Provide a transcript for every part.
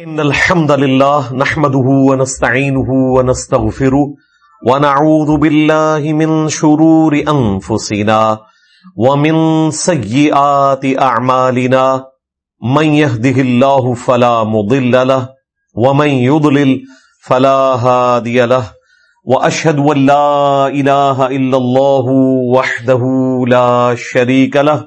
إن الحمد لله نحمده ونستعينه ونستغفره ونعوذ بالله من شرور أنفسنا ومن سيئات أعمالنا من يهده الله فلا مضل له ومن يضلل فلا هادي له وأشهد أن لا إله إلا الله وحده لا شريك له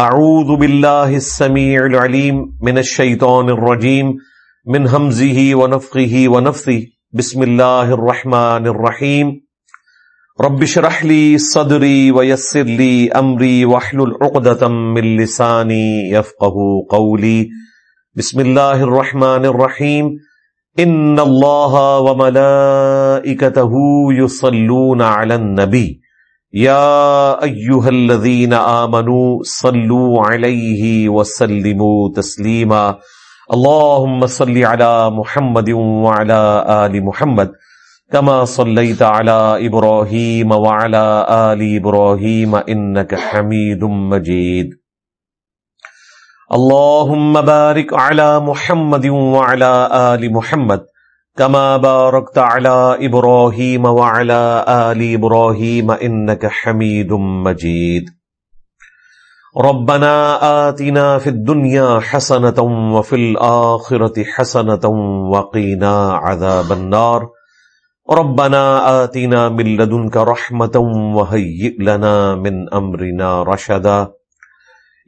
اعوذ باللہ السمیع العلیم من الشیطان الرجیم من حمزه ونفخه ونفثه بسم اللہ الرحمن الرحیم رب شرح لی صدری ویسر لی امری واحلل عقدة من لسانی یفقه قولی بسم اللہ الرحمن الرحیم ان اللہ وملائکته یصلون علی النبی یا ایوہ الذین آمنوا صلو علیہ وسلموا تسلیما۔ اللہم صلی علی محمد وعلی آل محمد كما صليت على إبراهيم وعلى آل إبراهيم إنك حميد مجيد اللهم بارك على محمد وعلى آل محمد كما باركت على إبراهيم وعلى آل إبراهيم إنك حميد مجيد. ربنا آتنا في الدنيا حسنة وفي الآخرة حسنة وقينا عذاب النار. ربنا آتنا من لدنك رحمة وهيئ لنا من أمرنا رشدا.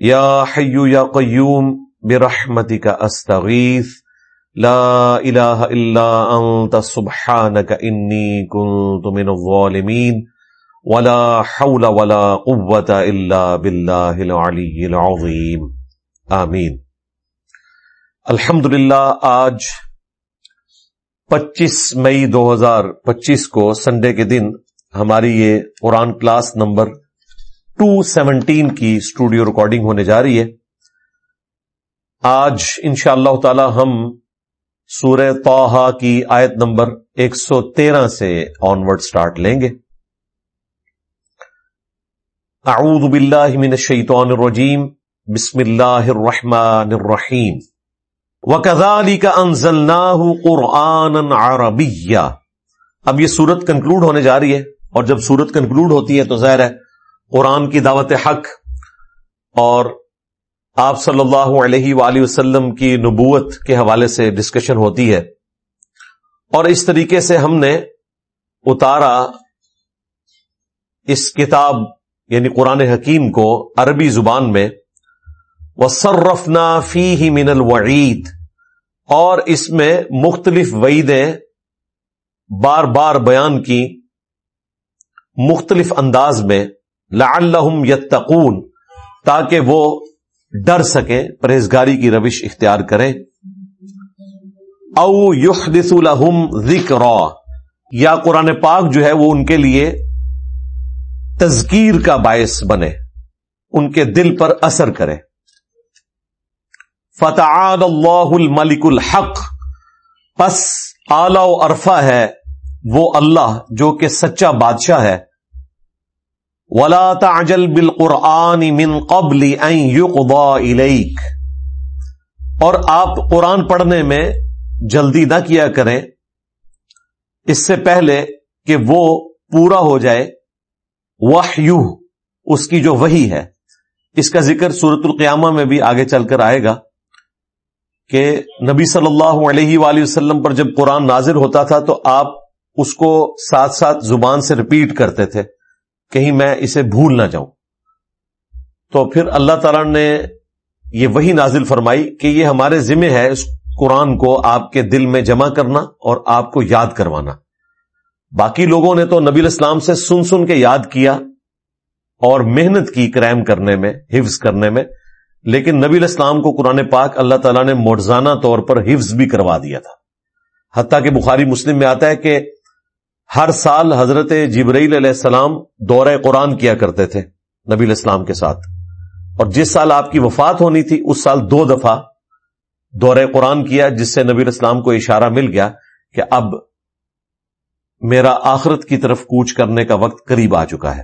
يا حي يا قيوم، برحمتك أستغيث. لا الہ الا انت سبحانک انی کنت من الظالمین ولا حول ولا قوة الا باللہ العلی العظیم آمین الحمدللہ، آج پچیس مئی دو ہزار پچیس کو سنڈے کے دن ہماری یہ Quran class number two seventeen کی اسٹوڈیو ریکارڈنگ ہونے جا رہی ہے۔ آج انشاءاللہ اللہ تعالی ہم سورہ توحا کی آیت نمبر ایک سو تیرہ سے آن سٹارٹ لیں گے۔ اعوذ باللہ من الشیطان الرجیم۔ بسم اللہ الرحمن الرحیم۔ وَكَذَلِكَ أَنزَلْنَاهُ قُرْآنًا عَرَبِيًّا اب یہ سورت کنکلوڈ ہونے جا رہی ہے اور جب سورت کنکلوڈ ہوتی ہے تو ظاہر ہے قرآن کی دعوت حق اور آپ صلی اللہ علیہ وآلہ وسلم کی نبوت کے حوالے سے ڈسکشن ہوتی ہے۔ اور اس طریقے سے ہم نے اتارا اس کتاب یعنی قرآن حکیم کو عربی زبان میں وہ سرفنا فی ہی من الوعید اور اس میں مختلف وعیدیں بار بار بیان کی مختلف انداز میں لعلہم یتقون، تاکہ وہ ڈر سکیں پرہیزگاری کی روش اختیار کریں او یحدث لهم ذکر یا قرآن پاک جو ہے وہ ان کے لیے تذکیر کا باعث بنے، ان کے دل پر اثر کرے۔ فتح اللہ الملک الحق۔ پس اعلی و عرفہ ہے وہ اللہ جو کہ سچا بادشاہ ہے۔ ولا تعجل بالقرآن من قبل ان يقضى الیک اور آپ قرآن پڑھنے میں جلدی نہ کیا کریں۔ اس سے پہلے کہ وہ پورا ہو جائے۔ وحیو اس کی جو وہی ہے۔ اس کا ذکر سورت القیامہ میں بھی آگے چل کر آئے گا۔ کہ نبی صلی اللہ علیہ وآلہ وسلم پر جب قرآن نازر ہوتا تھا تو آپ اس کو ساتھ ساتھ زبان سے ریپیٹ کرتے تھے۔ کہیں میں اسے بھول نہ جاؤں۔ تو پھر اللہ تعالی نے یہ وہی نازل فرمائی کہ یہ ہمارے ذمہ ہے اس قرآن کو آپ کے دل میں جمع کرنا اور آپ کو یاد کروانا۔ باقی لوگوں نے تو نبی الاسلام سے سن سن کے یاد کیا اور محنت کی کرائم کرنے میں، حفظ کرنے میں، لیکن نبی الاسلام کو قرآن پاک اللہ تعالیٰ نے مرزانہ طور پر حفظ بھی کروا دیا تھا۔ حتیٰ کہ بخاری مسلم میں آتا ہے کہ ہر سال حضرت جبرائیل علیہ السلام دورہ قرآن کیا کرتے تھے نبی الاسلام کے ساتھ۔ اور جس سال آپ کی وفات ہونی تھی، اس سال دو دفعہ دورہ قرآن کیا، جس سے نبی الاسلام کو اشارہ مل گیا کہ اب میرا آخرت کی طرف کوچ کرنے کا وقت قریب آ چکا ہے۔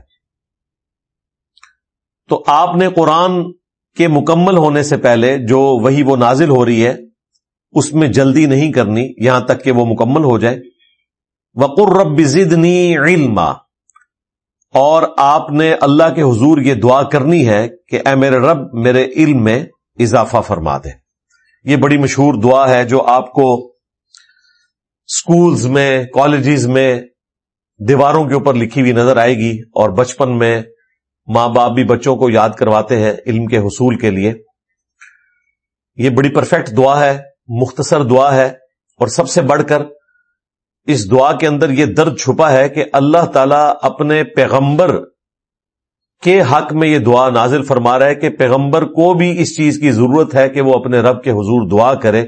تو آپ نے قرآن کے مکمل ہونے سے پہلے جو وہی وہ نازل ہو رہی ہے، اس میں جلدی نہیں کرنی، یہاں تک کہ وہ مکمل ہو جائے۔ وقر رب زدنی علما اور آپ نے اللہ کے حضور یہ دعا کرنی ہے کہ اے میرے رب، میرے علم میں اضافہ فرما دے۔ یہ بڑی مشہور دعا ہے جو آپ کو سکولز میں، کالجز میں، دیواروں کے اوپر لکھی ہوئی نظر آئے گی اور بچپن میں ماں باپ بھی بچوں کو یاد کرواتے ہیں علم کے حصول کے لیے۔ یہ بڑی پرفیکٹ دعا ہے، مختصر دعا ہے اور سب سے بڑھ کر اس دعا کے اندر یہ درد چھپا ہے کہ اللہ تعالی اپنے پیغمبر کے حق میں یہ دعا نازل فرما رہا ہے کہ پیغمبر کو بھی اس چیز کی ضرورت ہے کہ وہ اپنے رب کے حضور دعا کرے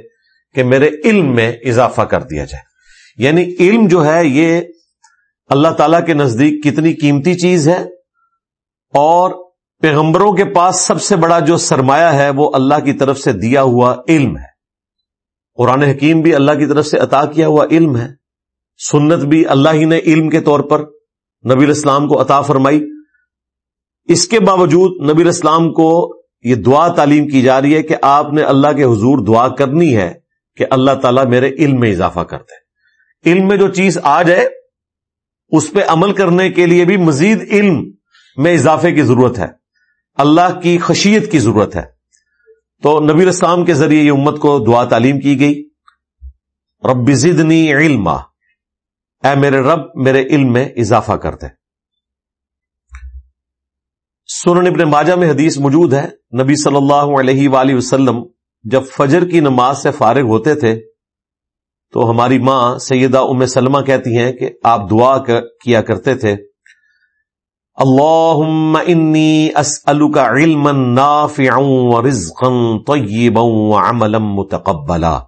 کہ میرے علم میں اضافہ کر دیا جائے۔ یعنی علم جو ہے یہ اللہ تعالی کے نزدیک کتنی قیمتی چیز ہے اور پیغمبروں کے پاس سب سے بڑا جو سرمایہ ہے وہ اللہ کی طرف سے دیا ہوا علم ہے۔ قرآن حکیم بھی اللہ کی طرف سے عطا کیا ہوا علم ہے۔ سنت بھی اللہ ہی نے علم کے طور پر نبی الاسلام کو عطا فرمائی۔ اس کے باوجود نبی الاسلام کو یہ دعا تعلیم کی جا رہی ہے کہ آپ نے اللہ کے حضور دعا کرنی ہے کہ اللہ تعالیٰ میرے علم میں اضافہ کرتے علم میں جو چیز آ جائے، اس پہ عمل کرنے کے لیے بھی مزید علم میں اضافے کی ضرورت ہے۔ اللہ کی خشیت کی ضرورت ہے۔ تو نبی اسلام کے ذریعے یہ امت کو دعا تعلیم کی گئی۔ رب زدنی علم اے میرے رب، میرے علم میں اضافہ کرتے سنن ابن ماجہ میں حدیث موجود ہے۔ نبی صلی اللہ علیہ وآلہ وسلم جب فجر کی نماز سے فارغ ہوتے تھے، تو ہماری ماں سیدہ ام سلمہ کہتی ہیں کہ آپ دعا کیا کرتے تھے۔ اللهم انی اسألك علما نافعا ورزقا طیبا وعملا متقبلا۔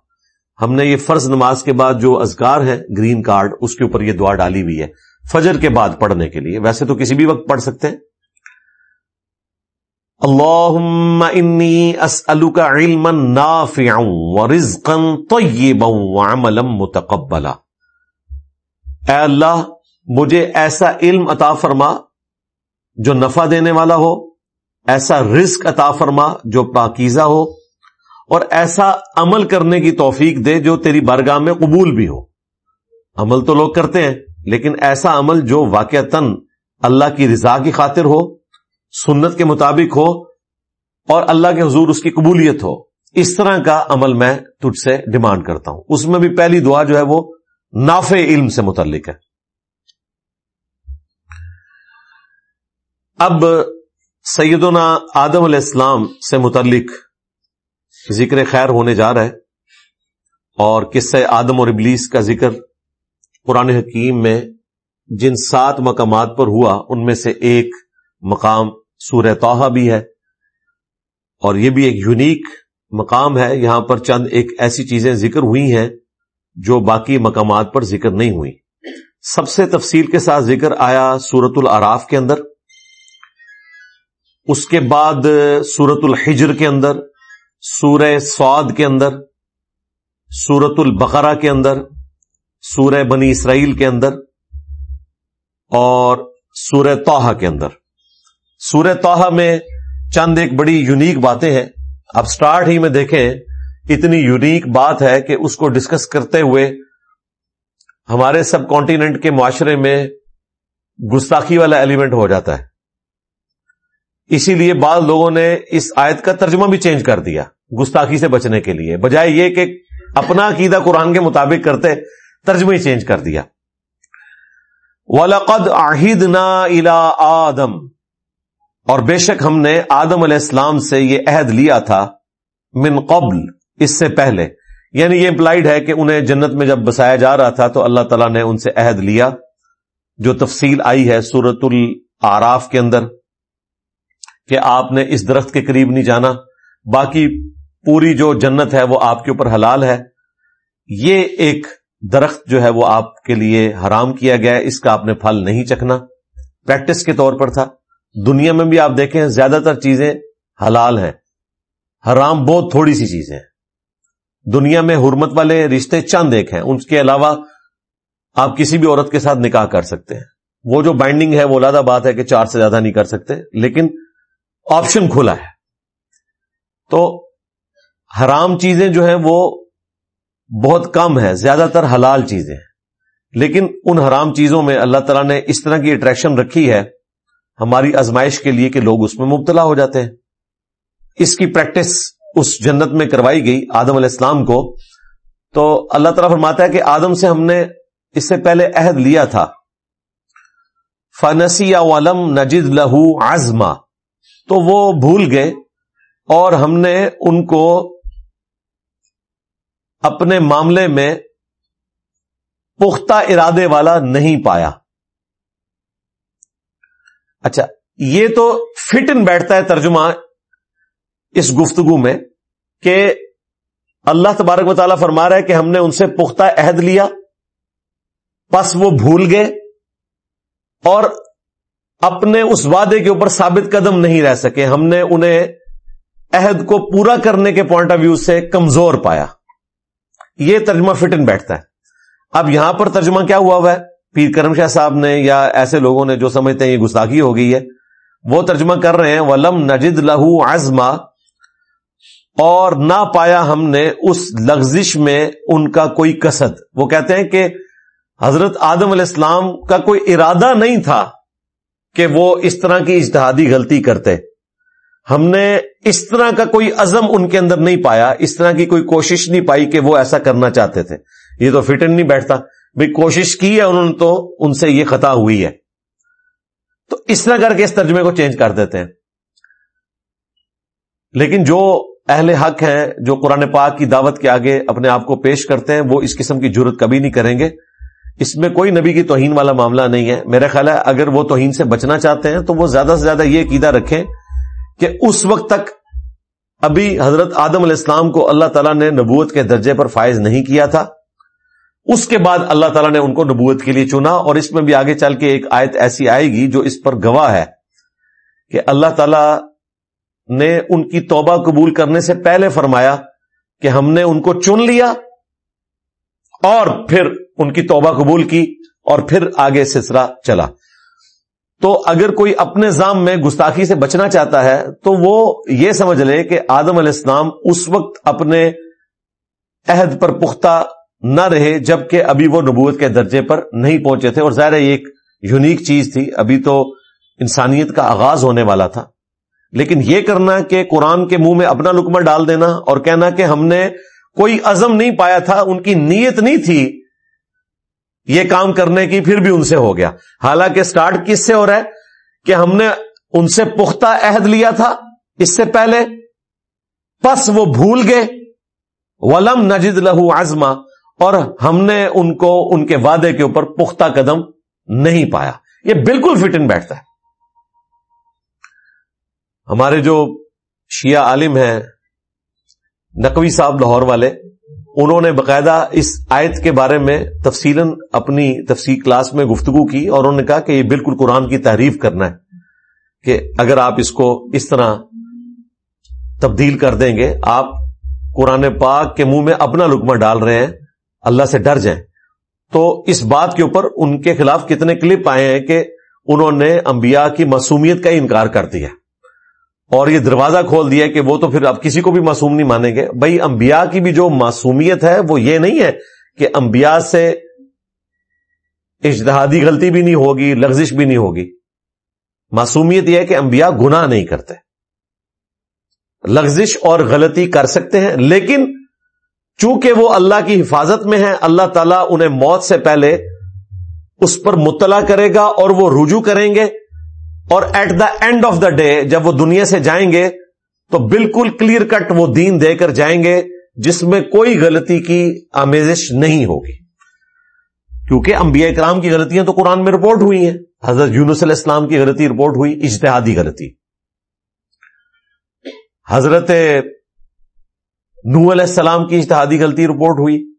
ہم نے یہ فرض نماز کے بعد جو اذکار ہے گرین کارڈ، اس کے اوپر یہ دعا ڈالی ہوئی ہے فجر کے بعد پڑھنے کے لیے۔ ویسے تو کسی بھی وقت پڑھ سکتے ہیں؟ اللهم انی اسألك علما نافعا ورزقا طیبا وعملا متقبلا۔ اے اللہ، مجھے ایسا علم عطا فرما جو نفع دینے والا ہو، ایسا رزق عطا فرما جو پاکیزہ ہو۔ اور ایسا عمل کرنے کی توفیق دے جو تیری بارگاہ میں قبول بھی ہو۔ عمل تو لوگ کرتے ہیں، لیکن ایسا عمل جو واقع تن اللہ کی رضا کی خاطر ہو، سنت کے مطابق ہو، اور اللہ کے حضور اس کی قبولیت ہو۔ اس طرح کا عمل میں تجھ سے ڈیمانڈ کرتا ہوں۔ اس میں بھی پہلی دعا جو ہے وہ نافع علم سے متعلق ہے۔ اب سیدنا آدم علیہ السلام سے متعلق ذکر خیر ہونے جا رہا ہے اور کس سے آدم اور ابلیس کا ذکر قرآن حکیم میں جن سات مقامات پر ہوا، ان میں سے ایک مقام سورہ توحہ بھی ہے اور یہ بھی ایک یونیک مقام ہے۔ یہاں پر چند ایک ایسی چیزیں ذکر ہوئی ہیں جو باقی مقامات پر ذکر نہیں ہوئی۔ سب سے تفصیل کے ساتھ ذکر آیا سورت العراف کے اندر۔ اس کے بعد سورت الحجر کے اندر۔ سورہ سعد کے اندر سورت البقرہ کے اندر، سورہ بنی اسرائیل کے اندر، اور سورہ توحہ کے اندر۔ سورہ توحہ میں چند ایک بڑی یونیک باتیں ہیں۔ اب سٹارٹ ہی میں دیکھیں، اتنی یونیک بات ہے کہ اس کو ڈسکس کرتے ہوئے ہمارے سب کانٹیننٹ کے معاشرے میں گستاخی والا ایلیمنٹ ہو جاتا ہے۔ اسی لیے بعض لوگوں نے اس آیت کا ترجمہ بھی چینج کر دیا گستاخی سے بچنے کے لیے، بجائے یہ کہ اپنا عقیدہ قرآن کے مطابق کرتے ترجمہ ہی چینج کر دیا۔ وَلَقَدْ عَهِدْنَا إِلَىٰ آدم۔ اور بے شک ہم نے آدم علیہ السلام سے یہ عہد لیا تھا من قبل، اس سے پہلے۔ یعنی یہ امپلائڈ ہے کہ انہیں جنت میں جب بسایا جا رہا تھا تو اللہ تعالیٰ نے ان سے عہد لیا۔ جو تفصیل آئی ہے سورت العراف کے اندر۔ کہ آپ نے اس درخت کے قریب نہیں جانا، باقی پوری جو جنت ہے وہ آپ کے اوپر حلال ہے۔ یہ ایک درخت جو ہے وہ آپ کے لیے حرام کیا گیا، اس کا آپ نے پھل نہیں چکھنا۔ پریکٹس کے طور پر تھا۔ دنیا میں بھی آپ دیکھیں، زیادہ تر چیزیں حلال ہیں۔ حرام بہت تھوڑی سی چیزیں ہیں۔ دنیا میں حرمت والے رشتے چند ایک ہیں، ان کے علاوہ آپ کسی بھی عورت کے ساتھ نکاح کر سکتے ہیں۔ وہ جو بائنڈنگ ہے، وہ لادہ بات ہے کہ چار سے زیادہ نہیں کر سکتے، لیکن آپشن کھلا ہے۔ تو حرام چیزیں جو ہیں وہ بہت کم ہے زیادہ تر حلال چیزیں۔ ہیں لیکن ان حرام چیزوں میں اللہ تعالیٰ نے اس طرح کی اٹریکشن رکھی ہے، ہماری ازمائش کے لیے کہ لوگ اس میں مبتلا ہو جاتے ہیں۔ اس کی پریکٹس اس جنت میں کروائی گئی آدم علیہ السلام کو۔ تو اللہ تعالیٰ فرماتا ہے کہ آدم سے ہم نے اس سے پہلے عہد لیا تھا۔ فنسی ولم نجد لہو آزما تو وہ بھول گئے اور ہم نے ان کو اپنے معاملے میں پختہ ارادے والا نہیں پایا۔ اچھا یہ تو فٹ ان بیٹھتا ہے ترجمہ اس گفتگو میں کہ اللہ تبارک مطالعہ فرما رہا ہے کہ ہم نے ان سے پختہ عہد لیا، پس وہ بھول گئے اور اپنے اس وعدے کے اوپر ثابت قدم نہیں رہ سکے۔ ہم نے انہیں عہد کو پورا کرنے کے پوائنٹ آف ویو سے کمزور پایا۔ یہ ترجمہ فٹ ان بیٹھتا ہے اب یہاں پر ترجمہ کیا ہوا ہوا ہے؟ پیر کرم شاہ صاحب نے یا ایسے لوگوں نے جو سمجھتے ہیں یہ گستاخی ہو گئی ہے، وہ ترجمہ کر رہے ہیں، ولم نجد لہو آزما اور نہ پایا ہم نے اس لغزش میں ان کا کوئی کسد وہ کہتے ہیں کہ حضرت آدم علیہ السلام کا کوئی ارادہ نہیں تھا۔ کہ وہ اس طرح کی اجتہادی غلطی کرتے۔ ہم نے اس طرح کا کوئی عزم ان کے اندر نہیں پایا، اس طرح کی کوئی کوشش نہیں پائی کہ وہ ایسا کرنا چاہتے تھے۔ یہ تو فٹن نہیں بیٹھتا۔ بھائی کوشش کی ہے انہوں نے تو ان سے یہ خطا ہوئی ہے۔ تو اس طرح کر کے اس ترجمے کو چینج کر دیتے ہیں۔ لیکن جو اہل حق ہیں، جو قرآن پاک کی دعوت کے آگے اپنے آپ کو پیش کرتے ہیں، وہ اس قسم کی ضرورت کبھی نہیں کریں گے۔ اس میں کوئی نبی کی توہین والا معاملہ نہیں ہے۔ میرا خیال ہے اگر وہ توہین سے بچنا چاہتے ہیں تو وہ زیادہ سے زیادہ یہ عقیدہ رکھیں کہ اس وقت تک ابھی حضرت آدم علیہ السلام کو اللہ تعالیٰ نے نبوت کے درجے پر فائز نہیں کیا تھا۔ اس کے بعد اللہ تعالیٰ نے ان کو نبوت کے لیے چنا اور اس میں بھی آگے چل کے ایک آیت ایسی آئے گی جو اس پر گواہ ہے کہ اللہ تعالی نے ان کی توبہ قبول کرنے سے پہلے فرمایا کہ ہم نے ان کو چن لیا اور پھر ان کی توبہ قبول کی اور پھر آگے سسرا چلا۔ تو اگر کوئی اپنے زام میں گستاخی سے بچنا چاہتا ہے تو وہ یہ سمجھ لے کہ آدم علیہ السلام اس وقت اپنے عہد پر پختہ نہ رہے جبکہ ابھی وہ نبوت کے درجے پر نہیں پہنچے تھے اور ظاہر یہ ایک یونیک چیز تھی۔ ابھی تو انسانیت کا آغاز ہونے والا تھا۔ لیکن یہ کرنا کہ قرآن کے منہ میں اپنا لکمہ ڈال دینا اور کہنا کہ ہم نے کوئی عزم نہیں پایا تھا، ان کی نیت نہیں تھی یہ کام کرنے کی پھر بھی ان سے ہو گیا۔ حالانکہ سٹارٹ کس سے ہو رہا ہے کہ ہم نے ان سے پختہ عہد لیا تھا۔ اس سے پہلے پس وہ بھول گئے۔ ولم نجد لہو آزما اور ہم نے ان کو ان کے وعدے کے اوپر پختہ قدم نہیں پایا۔ یہ بالکل فٹ ان بیٹھتا ہے۔ ہمارے جو شیعہ عالم ہیں، نقوی صاحب لاہور والے انہوں نے باقاعدہ اس آیت کے بارے میں تفصیل اپنی تفصیل کلاس میں گفتگو کی اور انہوں نے کہا کہ یہ بالکل قرآن کی تعریف کرنا ہے کہ اگر آپ اس کو اس طرح تبدیل کر دیں گے، آپ قرآن پاک کے منہ میں اپنا لکمہ ڈال رہے ہیں، اللہ سے ڈر جائیں۔ تو اس بات کے اوپر ان کے خلاف کتنے کلپ آئے ہیں کہ انہوں نے انبیاء کی معصومیت کا انکار کر دیا۔ اور یہ دروازہ کھول دیا کہ وہ تو پھر اب کسی کو بھی معصوم نہیں مانیں گے۔ بھائی، انبیاء کی بھی جو معصومیت ہے، وہ یہ نہیں ہے کہ انبیاء سے اجتہادی غلطی بھی نہیں ہوگی، لغزش بھی نہیں ہوگی۔ معصومیت یہ ہے کہ انبیاء گناہ نہیں کرتے۔ لغزش اور غلطی کر سکتے ہیں، لیکن چونکہ وہ اللہ کی حفاظت میں ہے اللہ تعالیٰ انہیں موت سے پہلے اس پر مطلع کرے گا اور وہ رجوع کریں گے۔ اور at the end of the day جب وہ دنیا سے جائیں گے، تو بالکل کلیئر کٹ وہ دین دے کر جائیں گے، جس میں کوئی غلطی کی آمیزش نہیں ہوگی۔ کیونکہ انبیاء اکرام کی غلطیاں تو قرآن میں رپورٹ ہوئی ہیں۔ حضرت یونس علیہ السلام کی غلطی رپورٹ ہوئی، اجتہادی غلطی۔ حضرت نو علیہ السلام کی اشتہادی غلطی رپورٹ ہوئی۔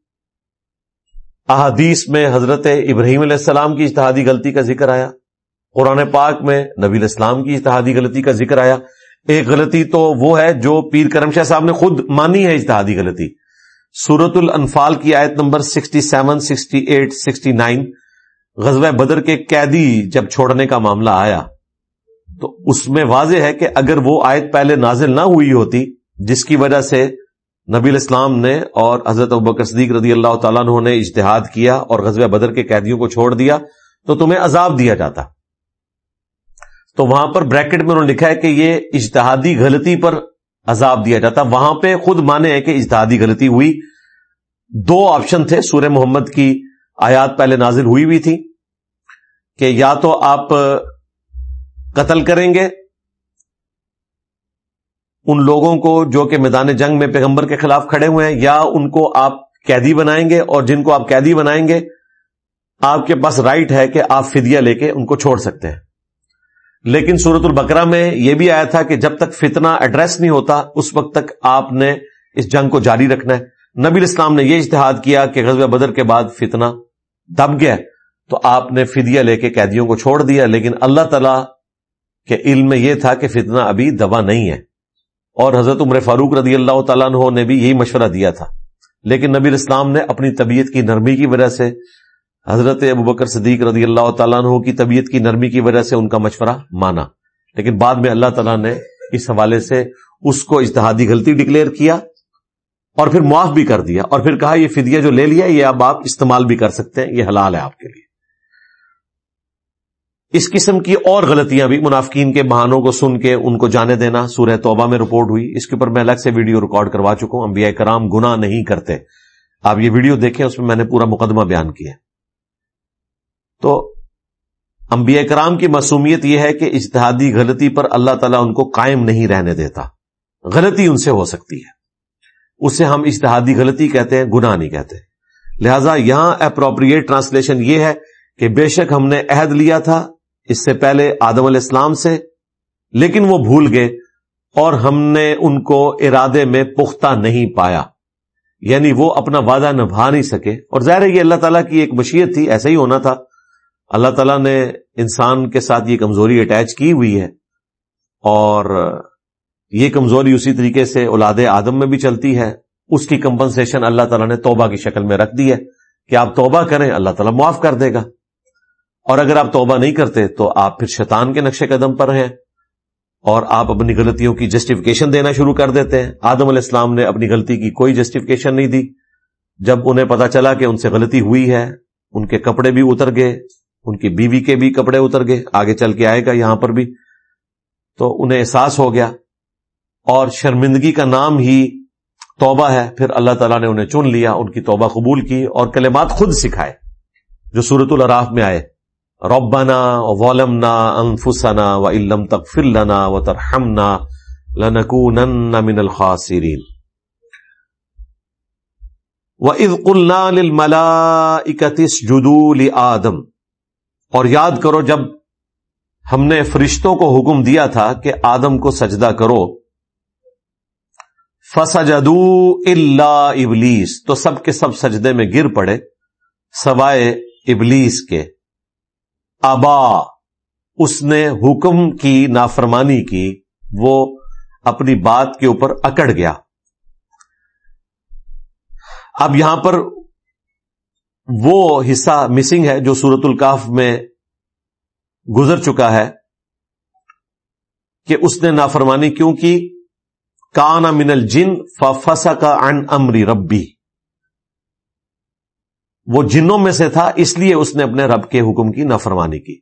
احادیث میں حضرت ابراہیم علیہ السلام کی اجتہادی غلطی کا ذکر آیا۔ قرآن پاک میں نبی الاسلام کی اجتہادی غلطی کا ذکر آیا۔ ایک غلطی تو وہ ہے جو پیر کرم شاہ صاحب نے خود مانی ہے اجتہادی غلطی۔ سورت الانفال کی آیت number sixty seven, sixty eight, sixty nine, غزوہ بدر کے قیدی جب چھوڑنے کا معاملہ آیا، تو اس میں واضح ہے کہ اگر وہ آیت پہلے نازل نہ ہوئی ہوتی، جس کی وجہ سے نبی الاسلام نے اور حضرت ابکر صدیق رضی اللہ تعالیٰ نے اجتہاد کیا اور غزوہ بدر کے قیدیوں کو چھوڑ دیا، تو تمہیں عذاب دیا جاتا۔ تو وہاں پر بریکٹ میں انہوں نے لکھا ہے کہ یہ اجتہادی غلطی پر عذاب دیا جاتا وہاں پہ خود مانے ہیں کہ اجتہادی غلطی ہوئی۔ دو آپشن تھے۔ سورہ محمد کی آیات پہلے نازل ہوئی ہوئی تھی کہ یا تو آپ قتل کریں گے ان لوگوں کو جو کہ میدان جنگ میں پیغمبر کے خلاف کھڑے ہوئے ہیں، یا ان کو آپ قیدی بنائیں گے اور جن کو آپ قیدی بنائیں گے، آپ کے پاس رائٹ ہے کہ آپ فدیہ لے کے ان کو چھوڑ سکتے ہیں۔ لیکن سورت البکرا میں یہ بھی آیا تھا کہ جب تک فتنہ ایڈریس نہیں ہوتا، اس وقت تک آپ نے اس جنگ کو جاری رکھنا ہے۔ نبی اسلام نے یہ اشتہاد کیا کہ غزب بدر کے بعد فتنہ دب گیا تو آپ نے فدیہ لے کے قیدیوں کو چھوڑ دیا، لیکن اللہ تعالی کے علم میں یہ تھا کہ فتنہ ابھی دبا نہیں ہے۔ اور حضرت عمر فاروق رضی اللہ تعالیٰ عنہ نے بھی یہی مشورہ دیا تھا۔ لیکن نبی اسلام نے اپنی طبیعت کی نرمی کی وجہ سے حضرت ابو بکر صدیق رضی اللہ تعالیٰ عنہ کی طبیعت کی نرمی کی وجہ سے ان کا مشورہ مانا۔ لیکن بعد میں اللہ تعالیٰ نے اس حوالے سے اس کو اجتہادی غلطی ڈکلیئر کیا اور پھر معاف بھی کر دیا اور پھر کہا، یہ فدیہ جو لے لیا یہ اب آپ استعمال بھی کر سکتے ہیں، یہ حلال ہے آپ کے لیے۔ اس قسم کی اور غلطیاں بھی منافقین کے بہانوں کو سن کے ان کو جانے دینا۔ سورہ توبہ میں رپورٹ ہوئی۔ اس کے اوپر میں الگ سے ویڈیو ریکارڈ کروا چکا ہوں۔ انبیاء کرام گنا نہیں کرتے۔ آپ یہ ویڈیو دیکھیں، اس میں میں نے پورا مقدمہ بیان کیا۔ تو انبیاء کرام کی معصومیت یہ ہے کہ اجتہادی غلطی پر اللہ تعالیٰ ان کو قائم نہیں رہنے دیتا۔ غلطی ان سے ہو سکتی ہے۔ اسے ہم اجتہادی غلطی کہتے ہیں، گناہ نہیں کہتے۔ لہذا یہاں اپروپریٹ ٹرانسلیشن یہ ہے کہ بے شک ہم نے عہد لیا تھا اس سے پہلے آدم علیہ السلام سے، لیکن وہ بھول گئے اور ہم نے ان کو ارادے میں پختہ نہیں پایا۔ یعنی وہ اپنا وعدہ نبھا نہیں سکے۔ اور ظاہر ہے یہ اللہ تعالیٰ کی ایک مشیت تھی، ایسا ہی ہونا تھا۔ اللہ تعالیٰ نے انسان کے ساتھ یہ کمزوری اٹیچ کی ہوئی ہے اور یہ کمزوری اسی طریقے سے اولاد آدم میں بھی چلتی ہے۔ اس کی کمپنسیشن اللہ تعالیٰ نے توبہ کی شکل میں رکھ دی ہے کہ آپ توبہ کریں، اللہ تعالیٰ معاف کر دے گا۔ اور اگر آپ توبہ نہیں کرتے تو آپ پھر شیطان کے نقش قدم پر ہیں اور آپ اپنی غلطیوں کی جسٹیفکیشن دینا شروع کر دیتے ہیں۔ آدم علیہ السلام نے اپنی غلطی کی کوئی جسٹیفکیشن نہیں دی۔ جب انہیں پتا چلا کہ ان سے غلطی ہوئی ہے، ان کے کپڑے بھی اتر گئے ان کی بیوی کے بھی کپڑے اتر گئے، آگے چل کے آئے گا یہاں پر بھی۔ تو انہیں احساس ہو گیا۔ اور شرمندگی کا نام ہی توبہ ہے۔ پھر اللہ تعالیٰ نے انہیں چن لیا، ان کی توبہ قبول کی اور کلمات خود سکھائے، جو سورت الراف میں آئے۔ ربنا ظلمنا انفسنا وان تغفر لنا وترحمنا لنكونن من الخاسرين وَإِذْ قُلْنَا لِلْمَلَائِكَةِ اسْجُدُوا لِآدَمَ اور یاد کرو جب ہم نے فرشتوں کو حکم دیا تھا کہ آدم کو سجدہ کرو فَسَجَدُوا إِلَّا ابلیس، تو سب کے سب سجدے میں گر پڑے، سوائے ابلیس کے۔ ابا، اس نے حکم کی، نافرمانی کی، وہ اپنی بات کے اوپر اکڑ گیا۔ اب یہاں پر وہ حصہ مسنگ ہے جو سورت القاف میں گزر چکا ہے کہ اس نے نافرمانی کیوں کی؟ کانا من الجن فسا کا ان امری ربی۔ وہ جنوں میں سے تھا، اس لیے اس نے اپنے رب کے حکم کی نافرمانی کی۔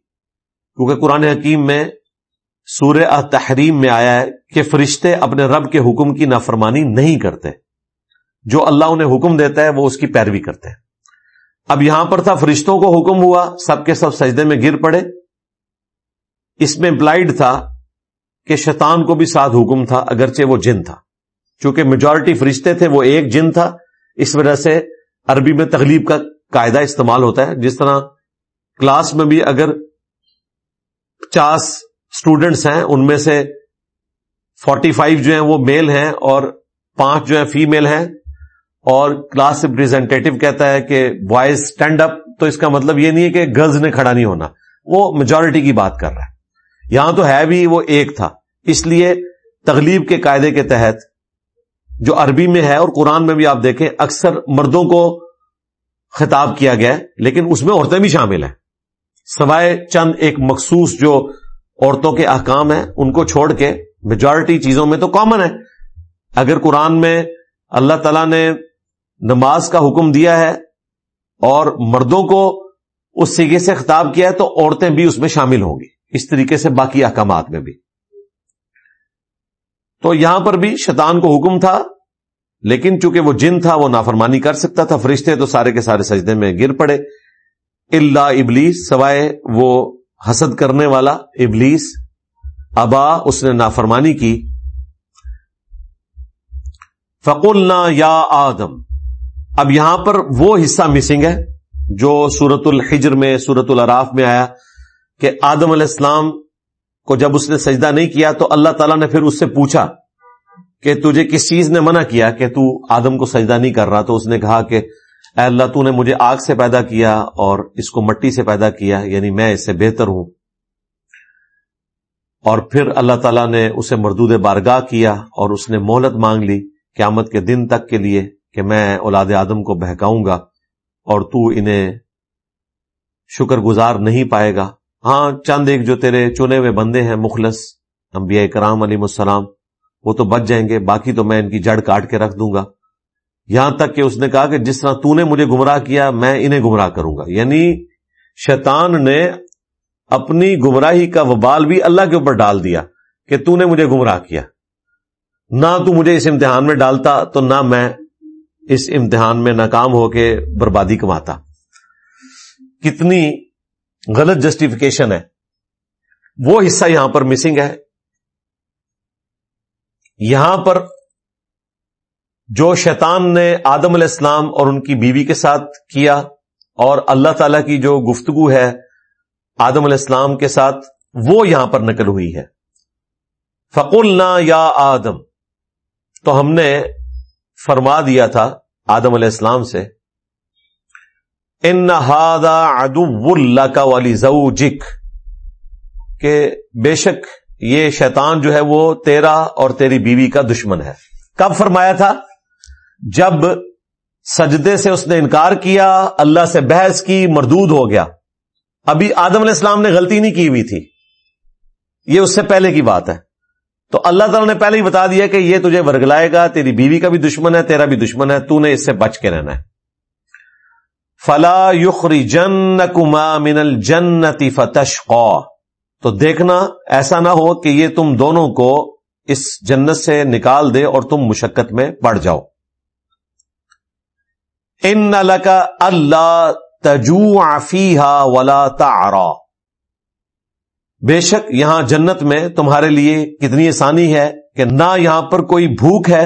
کیونکہ قرآن حکیم میں سورہ تحریم میں آیا ہے کہ فرشتے اپنے رب کے حکم کی نافرمانی نہیں کرتے۔ جو اللہ انہیں حکم دیتا ہے، وہ اس کی پیروی کرتے ہیں۔ اب یہاں پر تھا فرشتوں کو حکم ہوا سب کے سب سجدے میں گر پڑے۔ اس میں امپلائڈ تھا کہ شیطان کو بھی ساتھ حکم تھا، اگرچہ وہ جن تھا۔ چونکہ میجورٹی فرشتے تھے، وہ ایک جن تھا۔ اس وجہ سے عربی میں تغلیب کا قاعدہ استعمال ہوتا ہے۔ جس طرح کلاس میں بھی اگر پچاس اسٹوڈینٹس ہیں، ان میں سے فورٹی فائیو جو ہیں وہ میل ہیں اور پانچ جو ہیں فیمل ہیں۔ اور کلاس ریپرزینٹیو کہتا ہے کہ بوائز اسٹینڈ اپ تو اس کا مطلب یہ نہیں ہے کہ گرلز نے کھڑا نہیں ہونا۔ وہ میجورٹی کی بات کر رہا ہے۔ یہاں تو ہے بھی وہ ایک تھا۔ اس لیے تغلیب کے قاعدے کے تحت جو عربی میں ہے اور قرآن میں بھی آپ دیکھیں، اکثر مردوں کو خطاب کیا گیا ہے، لیکن اس میں عورتیں بھی شامل ہیں۔ سوائے چند ایک مخصوص جو عورتوں کے احکام ہیں، ان کو چھوڑ کے میجورٹی چیزوں میں تو کامن ہے۔ اگر قرآن میں اللہ تعالی نے نماز کا حکم دیا ہے اور مردوں کو اس سیگے سے خطاب کیا ہے تو عورتیں بھی اس میں شامل ہوں گی۔ اس طریقے سے باقی احکامات میں بھی۔ تو یہاں پر بھی شیطان کو حکم تھا، لیکن چونکہ وہ جن تھا، وہ نافرمانی کر سکتا تھا۔ فرشتے تو سارے کے سارے سجدے میں گر پڑے۔ اللہ ابلیس، سوائے وہ حسد کرنے والا ابلیس۔ ابا، اس نے نافرمانی کی۔ فقلنا یا آدم اب یہاں پر وہ حصہ مسنگ ہے جو سورت الحجر میں سورت العراف میں آیا کہ آدم علیہ السلام کو جب اس نے سجدہ نہیں کیا تو اللہ تعالیٰ نے پھر اس سے پوچھا کہ تجھے کس چیز نے منع کیا کہ تو آدم کو سجدہ نہیں کر رہا؟ تو اس نے کہا کہ اے اللہ، تو نے مجھے آگ سے پیدا کیا اور اس کو مٹی سے پیدا کیا یعنی میں اس سے بہتر ہوں۔ اور پھر اللہ تعالیٰ نے اسے مردود بارگاہ کیا اور اس نے مہلت مانگ لی قیامت کے دن تک کے لیے۔ کہ میں اولاد آدم کو بہکاؤں گا اور تو انہیں شکر گزار نہیں پائے گا۔ ہاں چند ایک جو تیرے چنے ہوئے بندے ہیں، مخلص، انبیاء کرام علیہ السلام، وہ تو بچ جائیں گے، باقی تو میں ان کی جڑ کاٹ کے رکھ دوں گا۔ یہاں تک کہ اس نے کہا کہ جس طرح تو نے مجھے گمراہ کیا، میں انہیں گمراہ کروں گا۔ یعنی شیطان نے اپنی گمراہی کا وبال بھی اللہ کے اوپر ڈال دیا کہ تو نے مجھے گمراہ کیا۔ نہ تو مجھے اس امتحان میں ڈالتا، تو نہ میں اس امتحان میں ناکام ہو کے بربادی کماتا۔ کتنی غلط جسٹیفیکیشن ہے۔ وہ حصہ یہاں پر مسنگ ہے۔ یہاں پر جو شیطان نے آدم علیہ السلام اور ان کی بیوی کے ساتھ کیا اور اللہ تعالی کی جو گفتگو ہے آدم علیہ السلام کے ساتھ، وہ یہاں پر نقل ہوئی ہے۔ فقول یا آدم، تو ہم نے فرما دیا تھا آدم علیہ السلام سے، ان ادو اللہ کا والی زو جک کہ بے شک یہ شیطان جو ہے وہ تیرا اور تیری بیوی کا دشمن ہے۔ کب فرمایا تھا؟ جب سجدے سے اس نے انکار کیا، اللہ سے بحث کی، مردود ہو گیا۔ ابھی آدم علیہ السلام نے غلطی نہیں کی ہوئی تھی۔ یہ اس سے پہلے کی بات ہے۔ تو اللہ تعالیٰ نے پہلے ہی بتا دیا کہ یہ تجھے ورگلائے گا، تیری بیوی کا بھی دشمن ہے، تیرا بھی دشمن ہے، تو نے اس سے بچ کے رہنا ہے۔ فلا یخری جن کما من الجنتی فتش تو دیکھنا، ایسا نہ ہو کہ یہ تم دونوں کو اس جنت سے نکال دے اور تم مشقت میں پڑ جاؤ۔ ان کا اللہ تجو آفیہ ولا تارا بے شک یہاں جنت میں تمہارے لیے کتنی آسانی ہے کہ نہ یہاں پر کوئی بھوک ہے